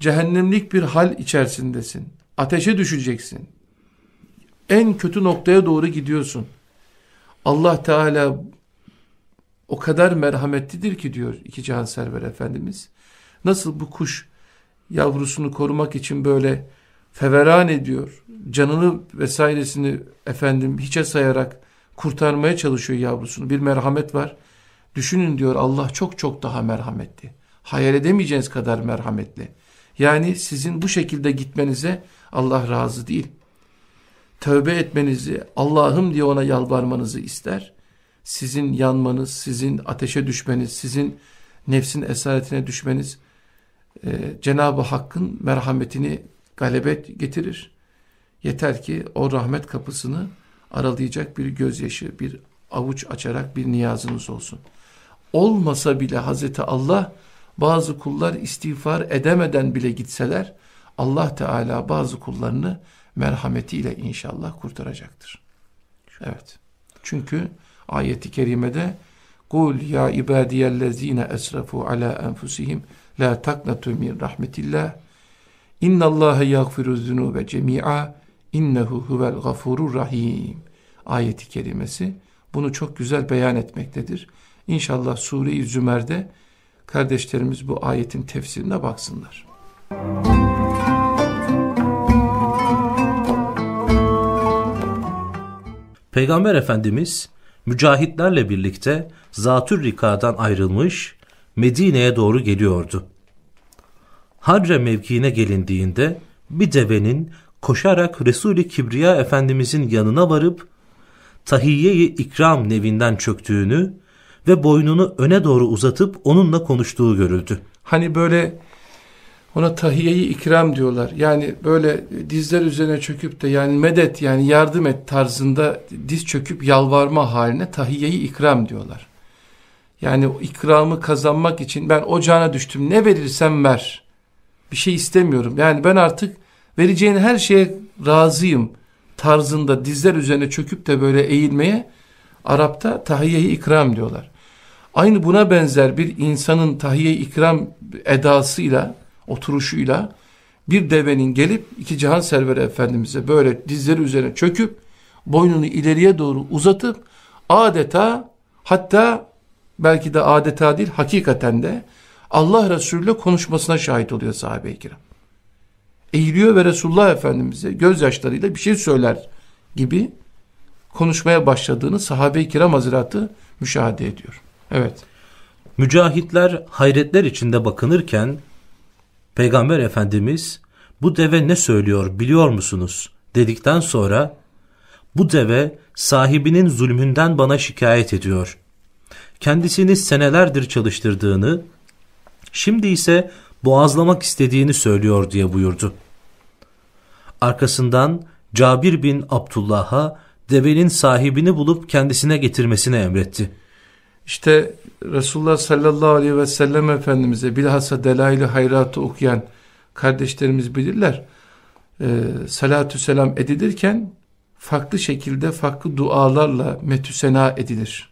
Cehennemlik bir hal içerisindesin. Ateşe düşeceksin. En kötü noktaya doğru gidiyorsun. Allah Teala o kadar merhametlidir ki diyor iki cihan server efendimiz. Nasıl bu kuş yavrusunu korumak için böyle feveran ediyor. Canını vesairesini efendim hiçe sayarak kurtarmaya çalışıyor yavrusunu. Bir merhamet var. Düşünün diyor Allah çok çok daha merhametli. Hayal edemeyeceğiniz kadar merhametli. Yani sizin bu şekilde gitmenize Allah razı değil. Tövbe etmenizi, Allah'ım diye ona yalvarmanızı ister sizin yanmanız, sizin ateşe düşmeniz, sizin nefsin esaretine düşmeniz e, Cenab-ı Hakk'ın merhametini galebet getirir. Yeter ki o rahmet kapısını aralayacak bir gözyaşı, bir avuç açarak bir niyazınız olsun. Olmasa bile Hazreti Allah bazı kullar istiğfar edemeden bile gitseler Allah Teala bazı kullarını merhametiyle inşallah kurtaracaktır. Evet. Çünkü ayeti kerimede Kul ya ibadiyellezine esrafu ala enfusihim la taknatu min rahmetillah innallâhe yagfiru zunube cemi'a innehu huvel gafurur rahim ayeti kerimesi bunu çok güzel beyan etmektedir. İnşallah Sure-i Zümer'de kardeşlerimiz bu ayetin tefsirine baksınlar. Peygamber Efendimiz mücahitlerle birlikte Zatür Rika'dan ayrılmış Medine'ye doğru geliyordu. Hadre mevkiine gelindiğinde bir devenin koşarak Resul-i Kibriya Efendimizin yanına varıp tahiyye-i ikram nevinden çöktüğünü ve boynunu öne doğru uzatıp onunla konuştuğu görüldü. Hani böyle ona tahiyeyi ikram diyorlar. Yani böyle dizler üzerine çöküp de yani medet yani yardım et tarzında diz çöküp yalvarma haline tahiyeyi ikram diyorlar. Yani ikramı kazanmak için ben ocağına düştüm ne verirsen ver. Bir şey istemiyorum. Yani ben artık vereceğin her şeye razıyım tarzında dizler üzerine çöküp de böyle eğilmeye Arap'ta tahiyeyi ikram diyorlar. Aynı buna benzer bir insanın tahiye ikram edasıyla, oturuşuyla bir devenin gelip iki cihan serveri efendimize böyle dizleri üzerine çöküp boynunu ileriye doğru uzatıp adeta hatta belki de adeta değil hakikaten de Allah Resulü ile konuşmasına şahit oluyor sahabe-i kiram. Eğiliyor ve Resulullah Efendimiz'e gözyaşlarıyla bir şey söyler gibi konuşmaya başladığını sahabe-i kiram hazıratı müşahede ediyor. Evet. Mücahitler hayretler içinde bakınırken Peygamber Efendimiz bu deve ne söylüyor biliyor musunuz dedikten sonra bu deve sahibinin zulmünden bana şikayet ediyor. Kendisini senelerdir çalıştırdığını, şimdi ise boğazlamak istediğini söylüyor diye buyurdu. Arkasından Cabir bin Abdullah'a devenin sahibini bulup kendisine getirmesini emretti. İşte Resulullah sallallahu aleyhi ve sellem Efendimiz'e bilhassa delail hayratı okuyan kardeşlerimiz bilirler. E, salatü selam edilirken farklı şekilde farklı dualarla metüsena edilir.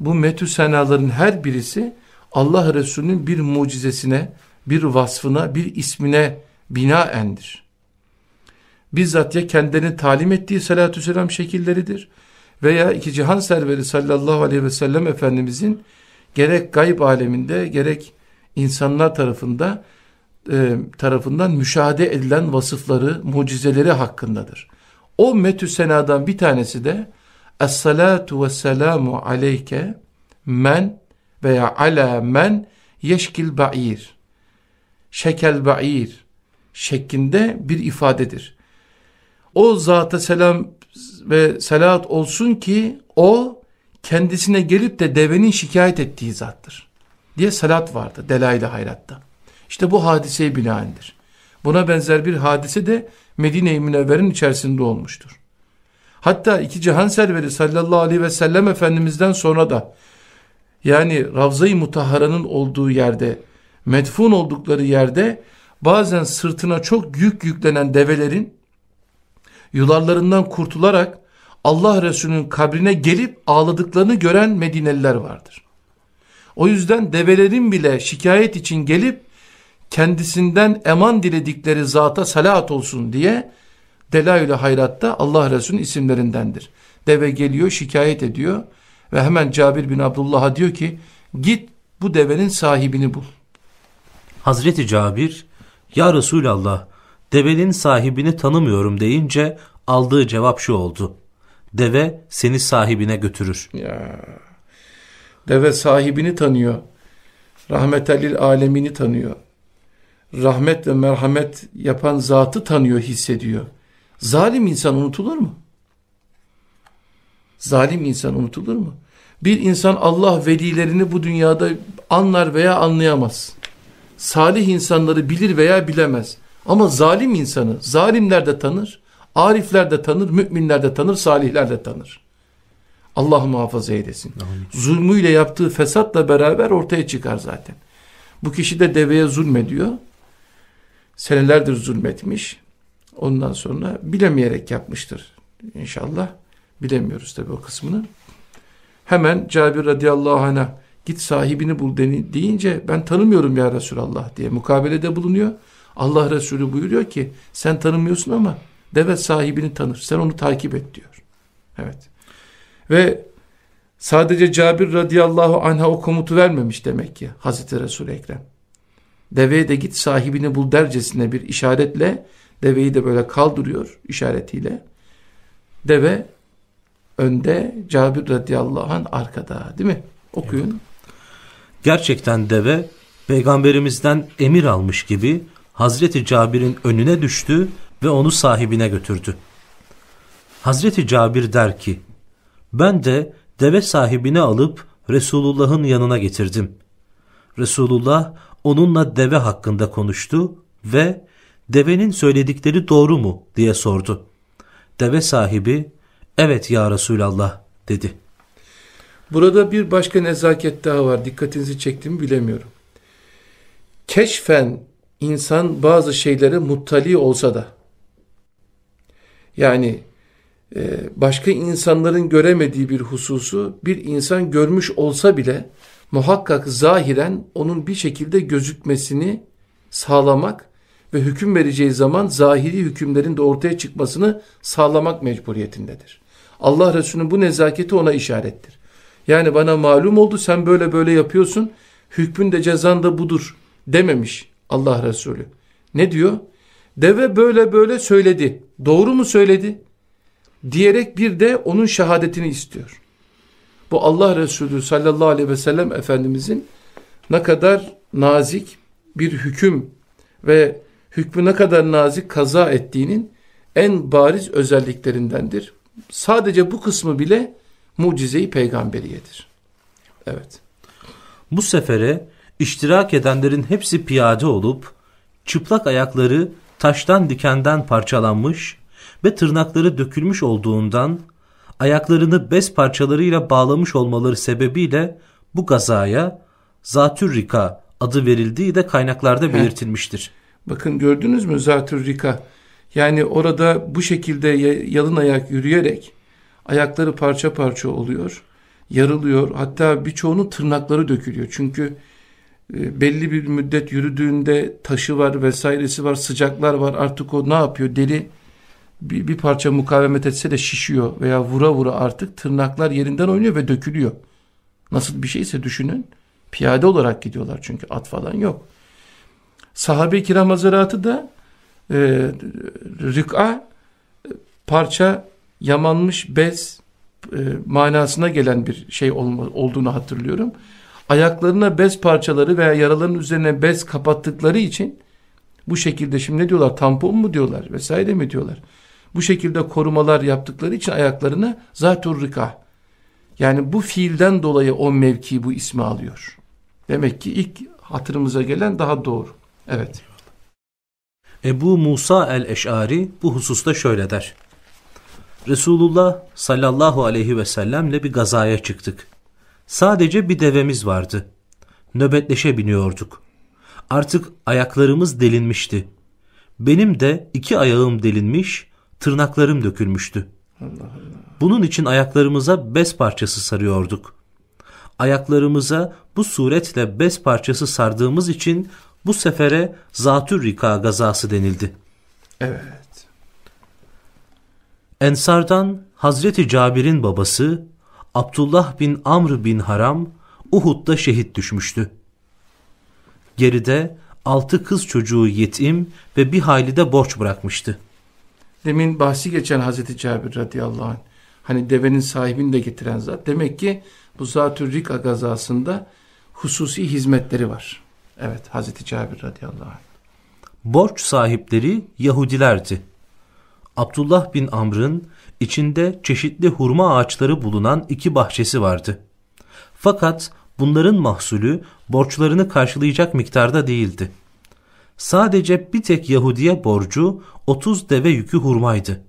Bu metüsenaların her birisi Allah Resulü'nün bir mucizesine, bir vasfına, bir ismine binaendir. Bizzat ya kendilerini talim ettiği salatü selam şekilleridir veya iki cihan serveri sallallahu aleyhi ve sellem Efendimizin gerek gayb aleminde gerek insanlar tarafında e, tarafından müşahede edilen vasıfları, mucizeleri hakkındadır. O metü senadan bir tanesi de Es-salatu ve selamu aleyke men veya ala men yeşkil ba'ir. Şekel ba'ir şeklinde bir ifadedir. O zata selam ve salat olsun ki o kendisine gelip de devenin şikayet ettiği zattır. Diye salat vardı Delail-i Hayrat'ta. İşte bu hadiseye binaendir. Buna benzer bir hadise de Medine-i Münevver'in içerisinde olmuştur. Hatta iki cihan serveri sallallahu aleyhi ve sellem Efendimiz'den sonra da yani Ravza-i Mutahhara'nın olduğu yerde medfun oldukları yerde bazen sırtına çok yük yüklenen develerin yularlarından kurtularak Allah Resulü'nün kabrine gelip ağladıklarını gören Medineliler vardır. O yüzden develerin bile şikayet için gelip kendisinden eman diledikleri zata salat olsun diye Delail-i Hayrat'ta Allah Resulü'nün isimlerindendir. Deve geliyor şikayet ediyor ve hemen Cabir bin Abdullah'a diyor ki git bu devenin sahibini bul. Hazreti Cabir ya Resulallah devenin sahibini tanımıyorum deyince aldığı cevap şu oldu. Deve seni sahibine götürür. Ya. Deve sahibini tanıyor. Rahmetelil alemini tanıyor. Rahmet ve merhamet yapan zatı tanıyor, hissediyor. Zalim insan unutulur mu? Zalim insan unutulur mu? Bir insan Allah velilerini bu dünyada anlar veya anlayamaz. Salih insanları bilir veya bilemez. Ama zalim insanı zalimler de tanır, arifler de tanır, müminler de tanır, salihler de tanır. Allah muhafaza eylesin. Amin. Zulmüyle yaptığı fesatla beraber ortaya çıkar zaten. Bu kişi de deveye zulmediyor. Senelerdir zulmetmiş. Ondan sonra bilemeyerek yapmıştır. İnşallah. Bilemiyoruz tabii o kısmını. Hemen Cabir radıyallahu anh'a git sahibini bul deyince ben tanımıyorum ya Resulallah diye mukabelede bulunuyor. Allah Resulü buyuruyor ki sen tanımıyorsun ama deve sahibini tanır. Sen onu takip et diyor. Evet. Ve sadece Cabir radıyallahu anh'a o komutu vermemiş demek ki Hazreti Resul-i Ekrem. Deveye de git sahibini bul dercesine bir işaretle deveyi de böyle kaldırıyor işaretiyle. Deve önde Cabir radıyallahu anh arkada değil mi? Okuyun. Gerçekten deve peygamberimizden emir almış gibi Hazreti Cabir'in önüne düştü ve onu sahibine götürdü. Hazreti Cabir der ki, ben de deve sahibini alıp Resulullah'ın yanına getirdim. Resulullah onunla deve hakkında konuştu ve devenin söyledikleri doğru mu diye sordu. Deve sahibi evet ya Resulallah dedi. Burada bir başka nezaket daha var. Dikkatinizi çektiğimi bilemiyorum. Keşfen insan bazı şeylere muttali olsa da yani e, başka insanların göremediği bir hususu bir insan görmüş olsa bile muhakkak zahiren onun bir şekilde gözükmesini sağlamak ve hüküm vereceği zaman zahiri hükümlerin de ortaya çıkmasını sağlamak mecburiyetindedir. Allah Resulü'nün bu nezaketi ona işarettir. Yani bana malum oldu sen böyle böyle yapıyorsun hükmün de cezan da budur dememiş Allah Resulü. Ne diyor? Deve böyle böyle söyledi. Doğru mu söyledi? Diyerek bir de onun şehadetini istiyor. Bu Allah Resulü sallallahu aleyhi ve sellem Efendimizin ne kadar nazik bir hüküm ve hükmü ne kadar nazik kaza ettiğinin en bariz özelliklerindendir. Sadece bu kısmı bile mucizeyi peygamberiyedir. Evet. Bu sefere iştirak edenlerin hepsi piyade olup çıplak ayakları taştan dikenden parçalanmış ve tırnakları dökülmüş olduğundan ayaklarını bez parçalarıyla bağlamış olmaları sebebiyle bu gazaya Zatürrika adı verildiği de kaynaklarda belirtilmiştir. Bakın gördünüz mü Zatürrika? Yani orada bu şekilde yalın ayak yürüyerek ayakları parça parça oluyor, yarılıyor. Hatta birçoğunun tırnakları dökülüyor. Çünkü belli bir müddet yürüdüğünde taşı var vesairesi var, sıcaklar var. Artık o ne yapıyor? Deri bir, bir parça mukavemet etse de şişiyor veya vura vura artık tırnaklar yerinden oynuyor ve dökülüyor. Nasıl bir şeyse düşünün. Piyade olarak gidiyorlar çünkü at falan yok. Sahabe-i kiram hazaratı da e, rık'a parça yamanmış bez e, manasına gelen bir şey olma, olduğunu hatırlıyorum. Ayaklarına bez parçaları veya yaraların üzerine bez kapattıkları için bu şekilde şimdi ne diyorlar tampon mu diyorlar vesaire mi diyorlar. Bu şekilde korumalar yaptıkları için ayaklarına zatur rika. Yani bu fiilden dolayı o mevki bu ismi alıyor. Demek ki ilk hatırımıza gelen daha doğru. Evet. Ebu Musa el-Eş'ari bu hususta şöyle der. Resulullah sallallahu aleyhi ve sellemle bir gazaya çıktık. Sadece bir devemiz vardı. Nöbetleşe biniyorduk. Artık ayaklarımız delinmişti. Benim de iki ayağım delinmiş, tırnaklarım dökülmüştü. Allah Allah. Bunun için ayaklarımıza bez parçası sarıyorduk. Ayaklarımıza bu suretle bez parçası sardığımız için bu sefere Zatürrika gazası denildi. Evet. Ensardan Hazreti Cabir'in babası Abdullah bin Amr bin Haram Uhud'da şehit düşmüştü. Geride altı kız çocuğu yetim ve bir hayli de borç bırakmıştı. Demin bahsi geçen Hazreti Cabir radıyallahu anh. Hani devenin sahibini de getiren zat. Demek ki bu Zatür Rika gazasında hususi hizmetleri var. Evet Hazreti Cabir radıyallahu anh. Borç sahipleri Yahudilerdi. Abdullah bin Amr'ın içinde çeşitli hurma ağaçları bulunan iki bahçesi vardı. Fakat bunların mahsulü borçlarını karşılayacak miktarda değildi. Sadece bir tek Yahudiye borcu 30 deve yükü hurmaydı.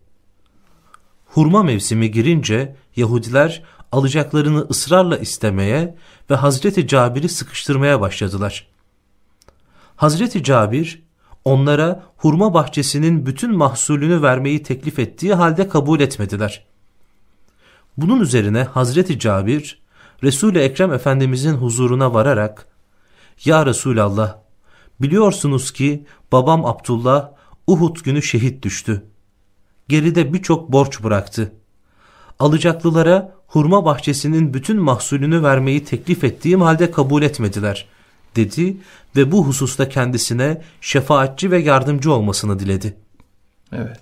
Hurma mevsimi girince Yahudiler alacaklarını ısrarla istemeye ve Hazreti Cabir'i sıkıştırmaya başladılar. Hazreti Cabir onlara hurma bahçesinin bütün mahsulünü vermeyi teklif ettiği halde kabul etmediler. Bunun üzerine Hazreti Cabir Resul-i Ekrem Efendimizin huzuruna vararak Ya Resulallah biliyorsunuz ki babam Abdullah Uhud günü şehit düştü. Geride birçok borç bıraktı. Alacaklılara hurma bahçesinin bütün mahsulünü vermeyi teklif ettiğim halde kabul etmediler.'' Dedi ve bu hususta kendisine şefaatçi ve yardımcı olmasını diledi. Evet.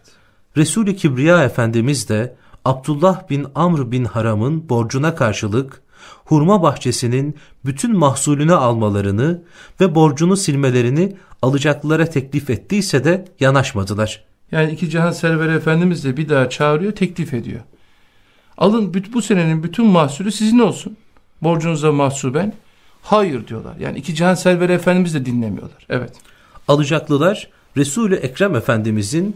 Resul-i Kibriya Efendimiz de Abdullah bin Amr bin Haram'ın borcuna karşılık hurma bahçesinin bütün mahsulünü almalarını ve borcunu silmelerini alacaklılara teklif ettiyse de yanaşmadılar. Yani iki cihan serveri efendimiz de bir daha çağırıyor, teklif ediyor. Alın bu senenin bütün mahsulü sizin olsun. Borcunuza mahsuben. Hayır diyorlar. Yani iki cihan serveri efendimiz de dinlemiyorlar. Evet. Alacaklılar Resul-i Ekrem Efendimizin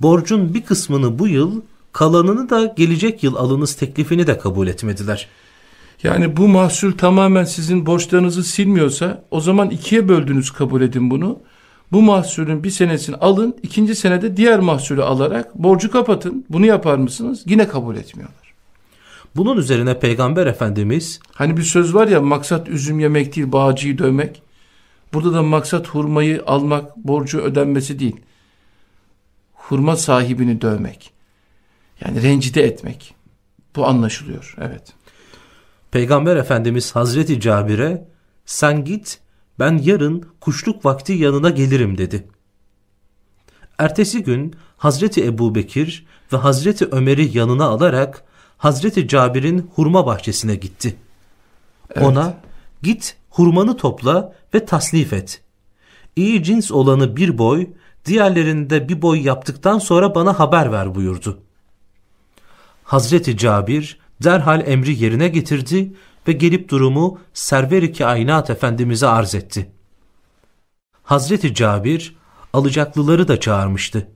borcun bir kısmını bu yıl kalanını da gelecek yıl alınız teklifini de kabul etmediler. Yani bu mahsul tamamen sizin borçlarınızı silmiyorsa o zaman ikiye böldünüz kabul edin bunu. Bu mahsulün bir senesini alın, ikinci senede diğer mahsulü alarak borcu kapatın. Bunu yapar mısınız? Yine kabul etmiyorlar. Bunun üzerine Peygamber Efendimiz Hani bir söz var ya maksat üzüm yemek değil bağcıyı dövmek. Burada da maksat hurmayı almak, borcu ödenmesi değil. Hurma sahibini dövmek. Yani rencide etmek. Bu anlaşılıyor. Evet. Peygamber Efendimiz Hazreti Cabir'e sen git ben yarın kuşluk vakti yanına gelirim dedi. Ertesi gün Hazreti Ebu Bekir ve Hazreti Ömer'i yanına alarak Hazreti Cabir'in hurma bahçesine gitti. Evet. Ona git hurmanı topla ve tasnif et. İyi cins olanı bir boy, diğerlerinde bir boy yaptıktan sonra bana haber ver buyurdu. Hazreti Cabir derhal emri yerine getirdi ve gelip durumu Server-i Kainat Efendimiz'e arz etti. Hazreti Cabir alacaklıları da çağırmıştı.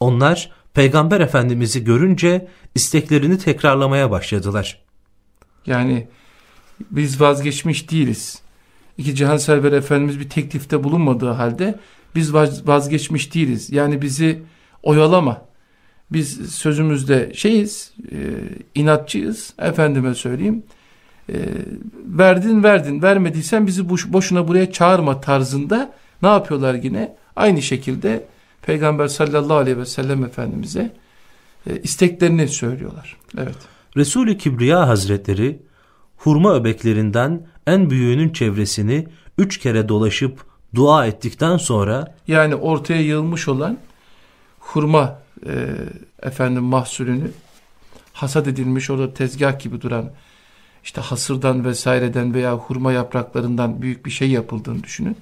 Onlar Peygamber Efendimiz'i görünce isteklerini tekrarlamaya başladılar. Yani biz vazgeçmiş değiliz. İki Cihan Server Efendimiz bir teklifte bulunmadığı halde biz vazgeçmiş değiliz. Yani bizi oyalama. Biz sözümüzde şeyiz, e, inatçıyız. Efendime söyleyeyim. E, verdin verdin, vermediysen bizi boş, boşuna buraya çağırma tarzında ne yapıyorlar yine? Aynı şekilde Peygamber sallallahu aleyhi ve sellem Efendimiz'e e, isteklerini söylüyorlar. Evet. Resul-i Kibriya Hazretleri hurma öbeklerinden en büyüğünün çevresini üç kere dolaşıp dua ettikten sonra yani ortaya yığılmış olan hurma e, efendim mahsulünü hasat edilmiş orada tezgah gibi duran işte hasırdan vesaireden veya hurma yapraklarından büyük bir şey yapıldığını düşünün.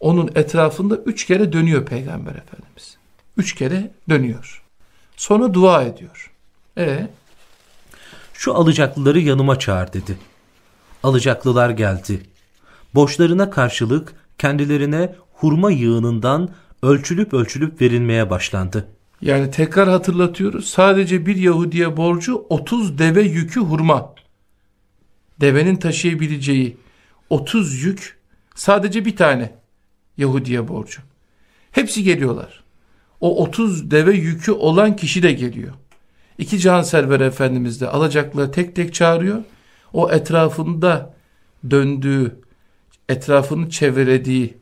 Onun etrafında üç kere dönüyor Peygamber Efendimiz. Üç kere dönüyor. Sonra dua ediyor. E Şu alacaklıları yanıma çağır dedi. Alacaklılar geldi. Borçlarına karşılık kendilerine hurma yığınından ölçülüp ölçülüp verilmeye başlandı. Yani tekrar hatırlatıyoruz. Sadece bir Yahudiye borcu 30 deve yükü hurma. Devenin taşıyabileceği 30 yük sadece bir tane Yahudiye borcu. Hepsi geliyorlar. O 30 deve yükü olan kişi de geliyor. İki can server efendimiz de alacaklığı tek tek çağırıyor. O etrafında döndüğü, etrafını çevrelediği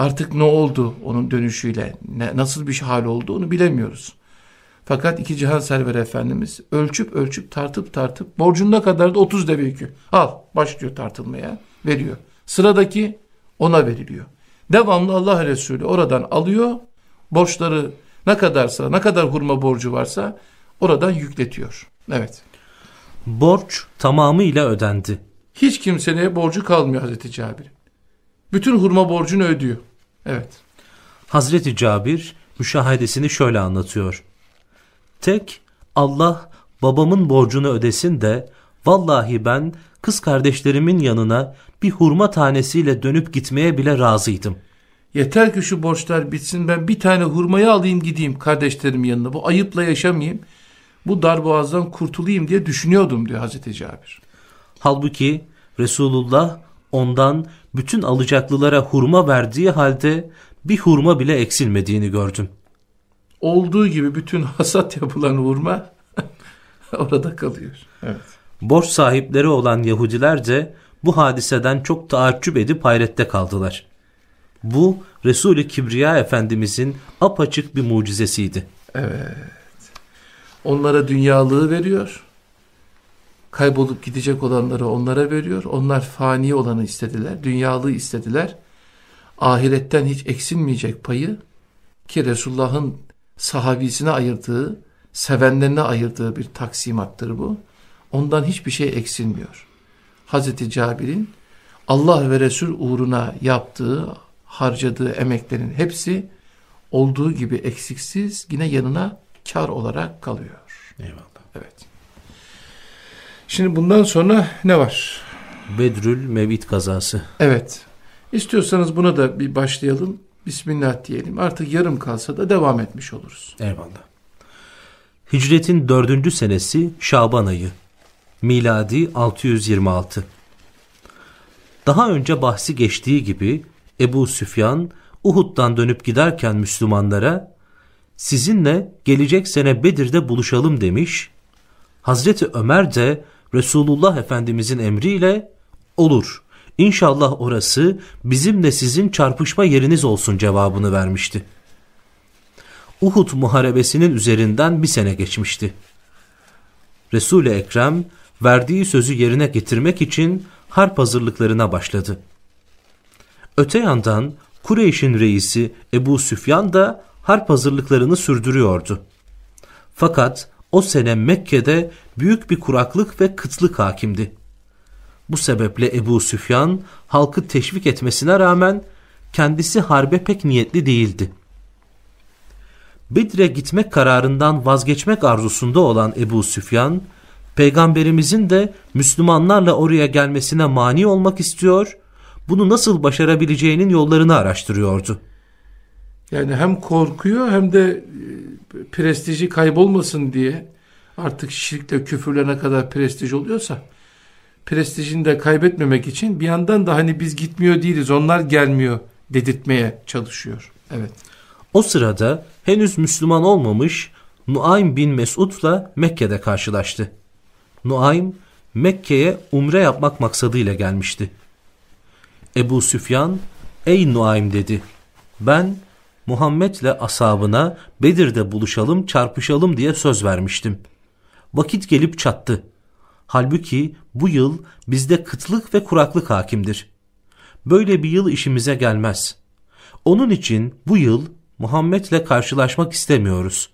Artık ne oldu onun dönüşüyle, ne, nasıl bir hal olduğunu bilemiyoruz. Fakat iki cihan server efendimiz ölçüp ölçüp tartıp tartıp borcunda kadar da 30 deve yükü. Al başlıyor tartılmaya veriyor. Sıradaki ona veriliyor. Devamlı Allah Resulü oradan alıyor borçları ne kadarsa ne kadar hurma borcu varsa oradan yükletiyor. Evet. Borç tamamıyla ödendi. Hiç kimseye borcu kalmıyor Hazreti Cabir. Bütün hurma borcunu ödüyor. Evet. Hazreti Cabir müşahedesini şöyle anlatıyor. Tek Allah babamın borcunu ödesin de vallahi ben kız kardeşlerimin yanına bir hurma tanesiyle dönüp gitmeye bile razıydım. Yeter ki şu borçlar bitsin ben bir tane hurmayı alayım gideyim kardeşlerim yanına. Bu ayıpla yaşamayayım. Bu darboğazdan kurtulayım diye düşünüyordum diyor Hazreti Cabir. Halbuki Resulullah ondan bütün alacaklılara hurma verdiği halde bir hurma bile eksilmediğini gördüm. Olduğu gibi bütün hasat yapılan hurma orada kalıyor. Evet. Borç sahipleri olan Yahudiler de bu hadiseden çok taaccüp edip hayrette kaldılar. Bu Resul-i Kibriya Efendimizin apaçık bir mucizesiydi. Evet. Onlara dünyalığı veriyor kaybolup gidecek olanları onlara veriyor. Onlar fani olanı istediler, dünyalığı istediler. Ahiretten hiç eksilmeyecek payı ki Resulullah'ın sahabisine ayırdığı, sevenlerine ayırdığı bir taksimattır bu. Ondan hiçbir şey eksilmiyor. Hazreti Cabir'in Allah ve Resul uğruna yaptığı, harcadığı emeklerin hepsi olduğu gibi eksiksiz yine yanına kar olarak kalıyor. Eyvallah. Evet. Şimdi bundan sonra ne var? Bedrül Mevit kazası. Evet. İstiyorsanız buna da bir başlayalım. Bismillah diyelim. Artık yarım kalsa da devam etmiş oluruz. Eyvallah. Hicretin dördüncü senesi Şaban ayı. Miladi 626. Daha önce bahsi geçtiği gibi Ebu Süfyan Uhud'dan dönüp giderken Müslümanlara sizinle gelecek sene Bedir'de buluşalım demiş. Hazreti Ömer de Resulullah Efendimizin emriyle olur. İnşallah orası bizimle sizin çarpışma yeriniz olsun cevabını vermişti. Uhud muharebesinin üzerinden bir sene geçmişti. Resul-i Ekrem verdiği sözü yerine getirmek için harp hazırlıklarına başladı. Öte yandan Kureyş'in reisi Ebu Süfyan da harp hazırlıklarını sürdürüyordu. Fakat o sene Mekke'de büyük bir kuraklık ve kıtlık hakimdi. Bu sebeple Ebu Süfyan halkı teşvik etmesine rağmen kendisi harbe pek niyetli değildi. Bedir'e gitmek kararından vazgeçmek arzusunda olan Ebu Süfyan, Peygamberimizin de Müslümanlarla oraya gelmesine mani olmak istiyor, bunu nasıl başarabileceğinin yollarını araştırıyordu. Yani hem korkuyor hem de e, prestiji kaybolmasın diye artık şirkle küfürle ne kadar prestij oluyorsa prestijini de kaybetmemek için bir yandan da hani biz gitmiyor değiliz onlar gelmiyor dedirtmeye çalışıyor. Evet. O sırada henüz Müslüman olmamış Nuaym bin Mesud'la Mekke'de karşılaştı. Nuaym Mekke'ye umre yapmak maksadıyla gelmişti. Ebu Süfyan ey Nuaym dedi ben Muhammed'le asabına Bedir'de buluşalım çarpışalım diye söz vermiştim. Vakit gelip çattı. Halbuki bu yıl bizde kıtlık ve kuraklık hakimdir. Böyle bir yıl işimize gelmez. Onun için bu yıl Muhammed'le karşılaşmak istemiyoruz.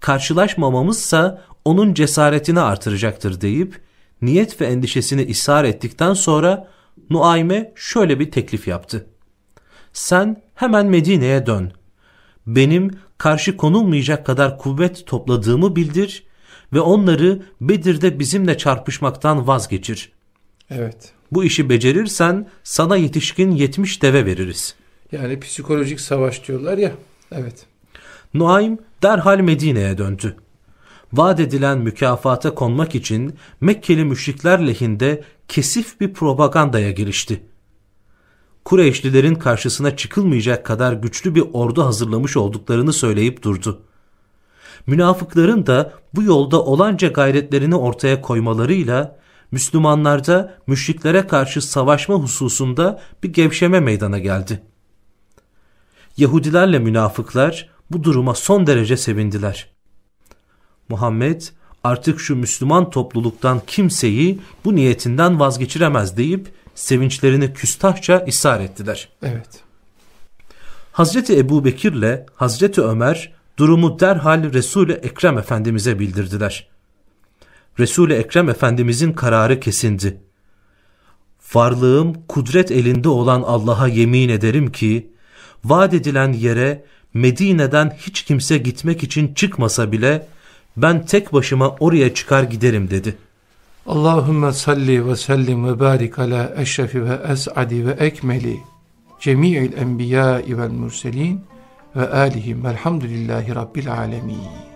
Karşılaşmamamızsa onun cesaretini artıracaktır deyip niyet ve endişesini ishar ettikten sonra Nuaym'e şöyle bir teklif yaptı. Sen hemen Medine'ye dön. Benim karşı konulmayacak kadar kuvvet topladığımı bildir ve onları Bedir'de bizimle çarpışmaktan vazgeçir. Evet. Bu işi becerirsen sana yetişkin yetmiş deve veririz. Yani psikolojik savaş diyorlar ya. Evet. Nuaym derhal Medine'ye döndü. Vaat edilen mükafata konmak için Mekkeli müşrikler lehinde kesif bir propagandaya girişti. Kureyşlilerin karşısına çıkılmayacak kadar güçlü bir ordu hazırlamış olduklarını söyleyip durdu. Münafıkların da bu yolda olanca gayretlerini ortaya koymalarıyla Müslümanlarda müşriklere karşı savaşma hususunda bir gevşeme meydana geldi. Yahudilerle münafıklar bu duruma son derece sevindiler. Muhammed artık şu Müslüman topluluktan kimseyi bu niyetinden vazgeçiremez deyip sevinçlerini küstahça ishar ettiler. Evet. Hazreti Ebu Bekir'le Hazreti Ömer durumu derhal Resul-i Ekrem Efendimiz'e bildirdiler. Resul-i Ekrem Efendimiz'in kararı kesindi. Varlığım kudret elinde olan Allah'a yemin ederim ki, vaat edilen yere Medine'den hiç kimse gitmek için çıkmasa bile, ben tek başıma oraya çıkar giderim dedi. Allahümme salli ve sellim ve barik ala eşrefi ve es'adi ve ekmeli cemi'il enbiya vel murselin ve alihim velhamdülillahi rabbil alemin.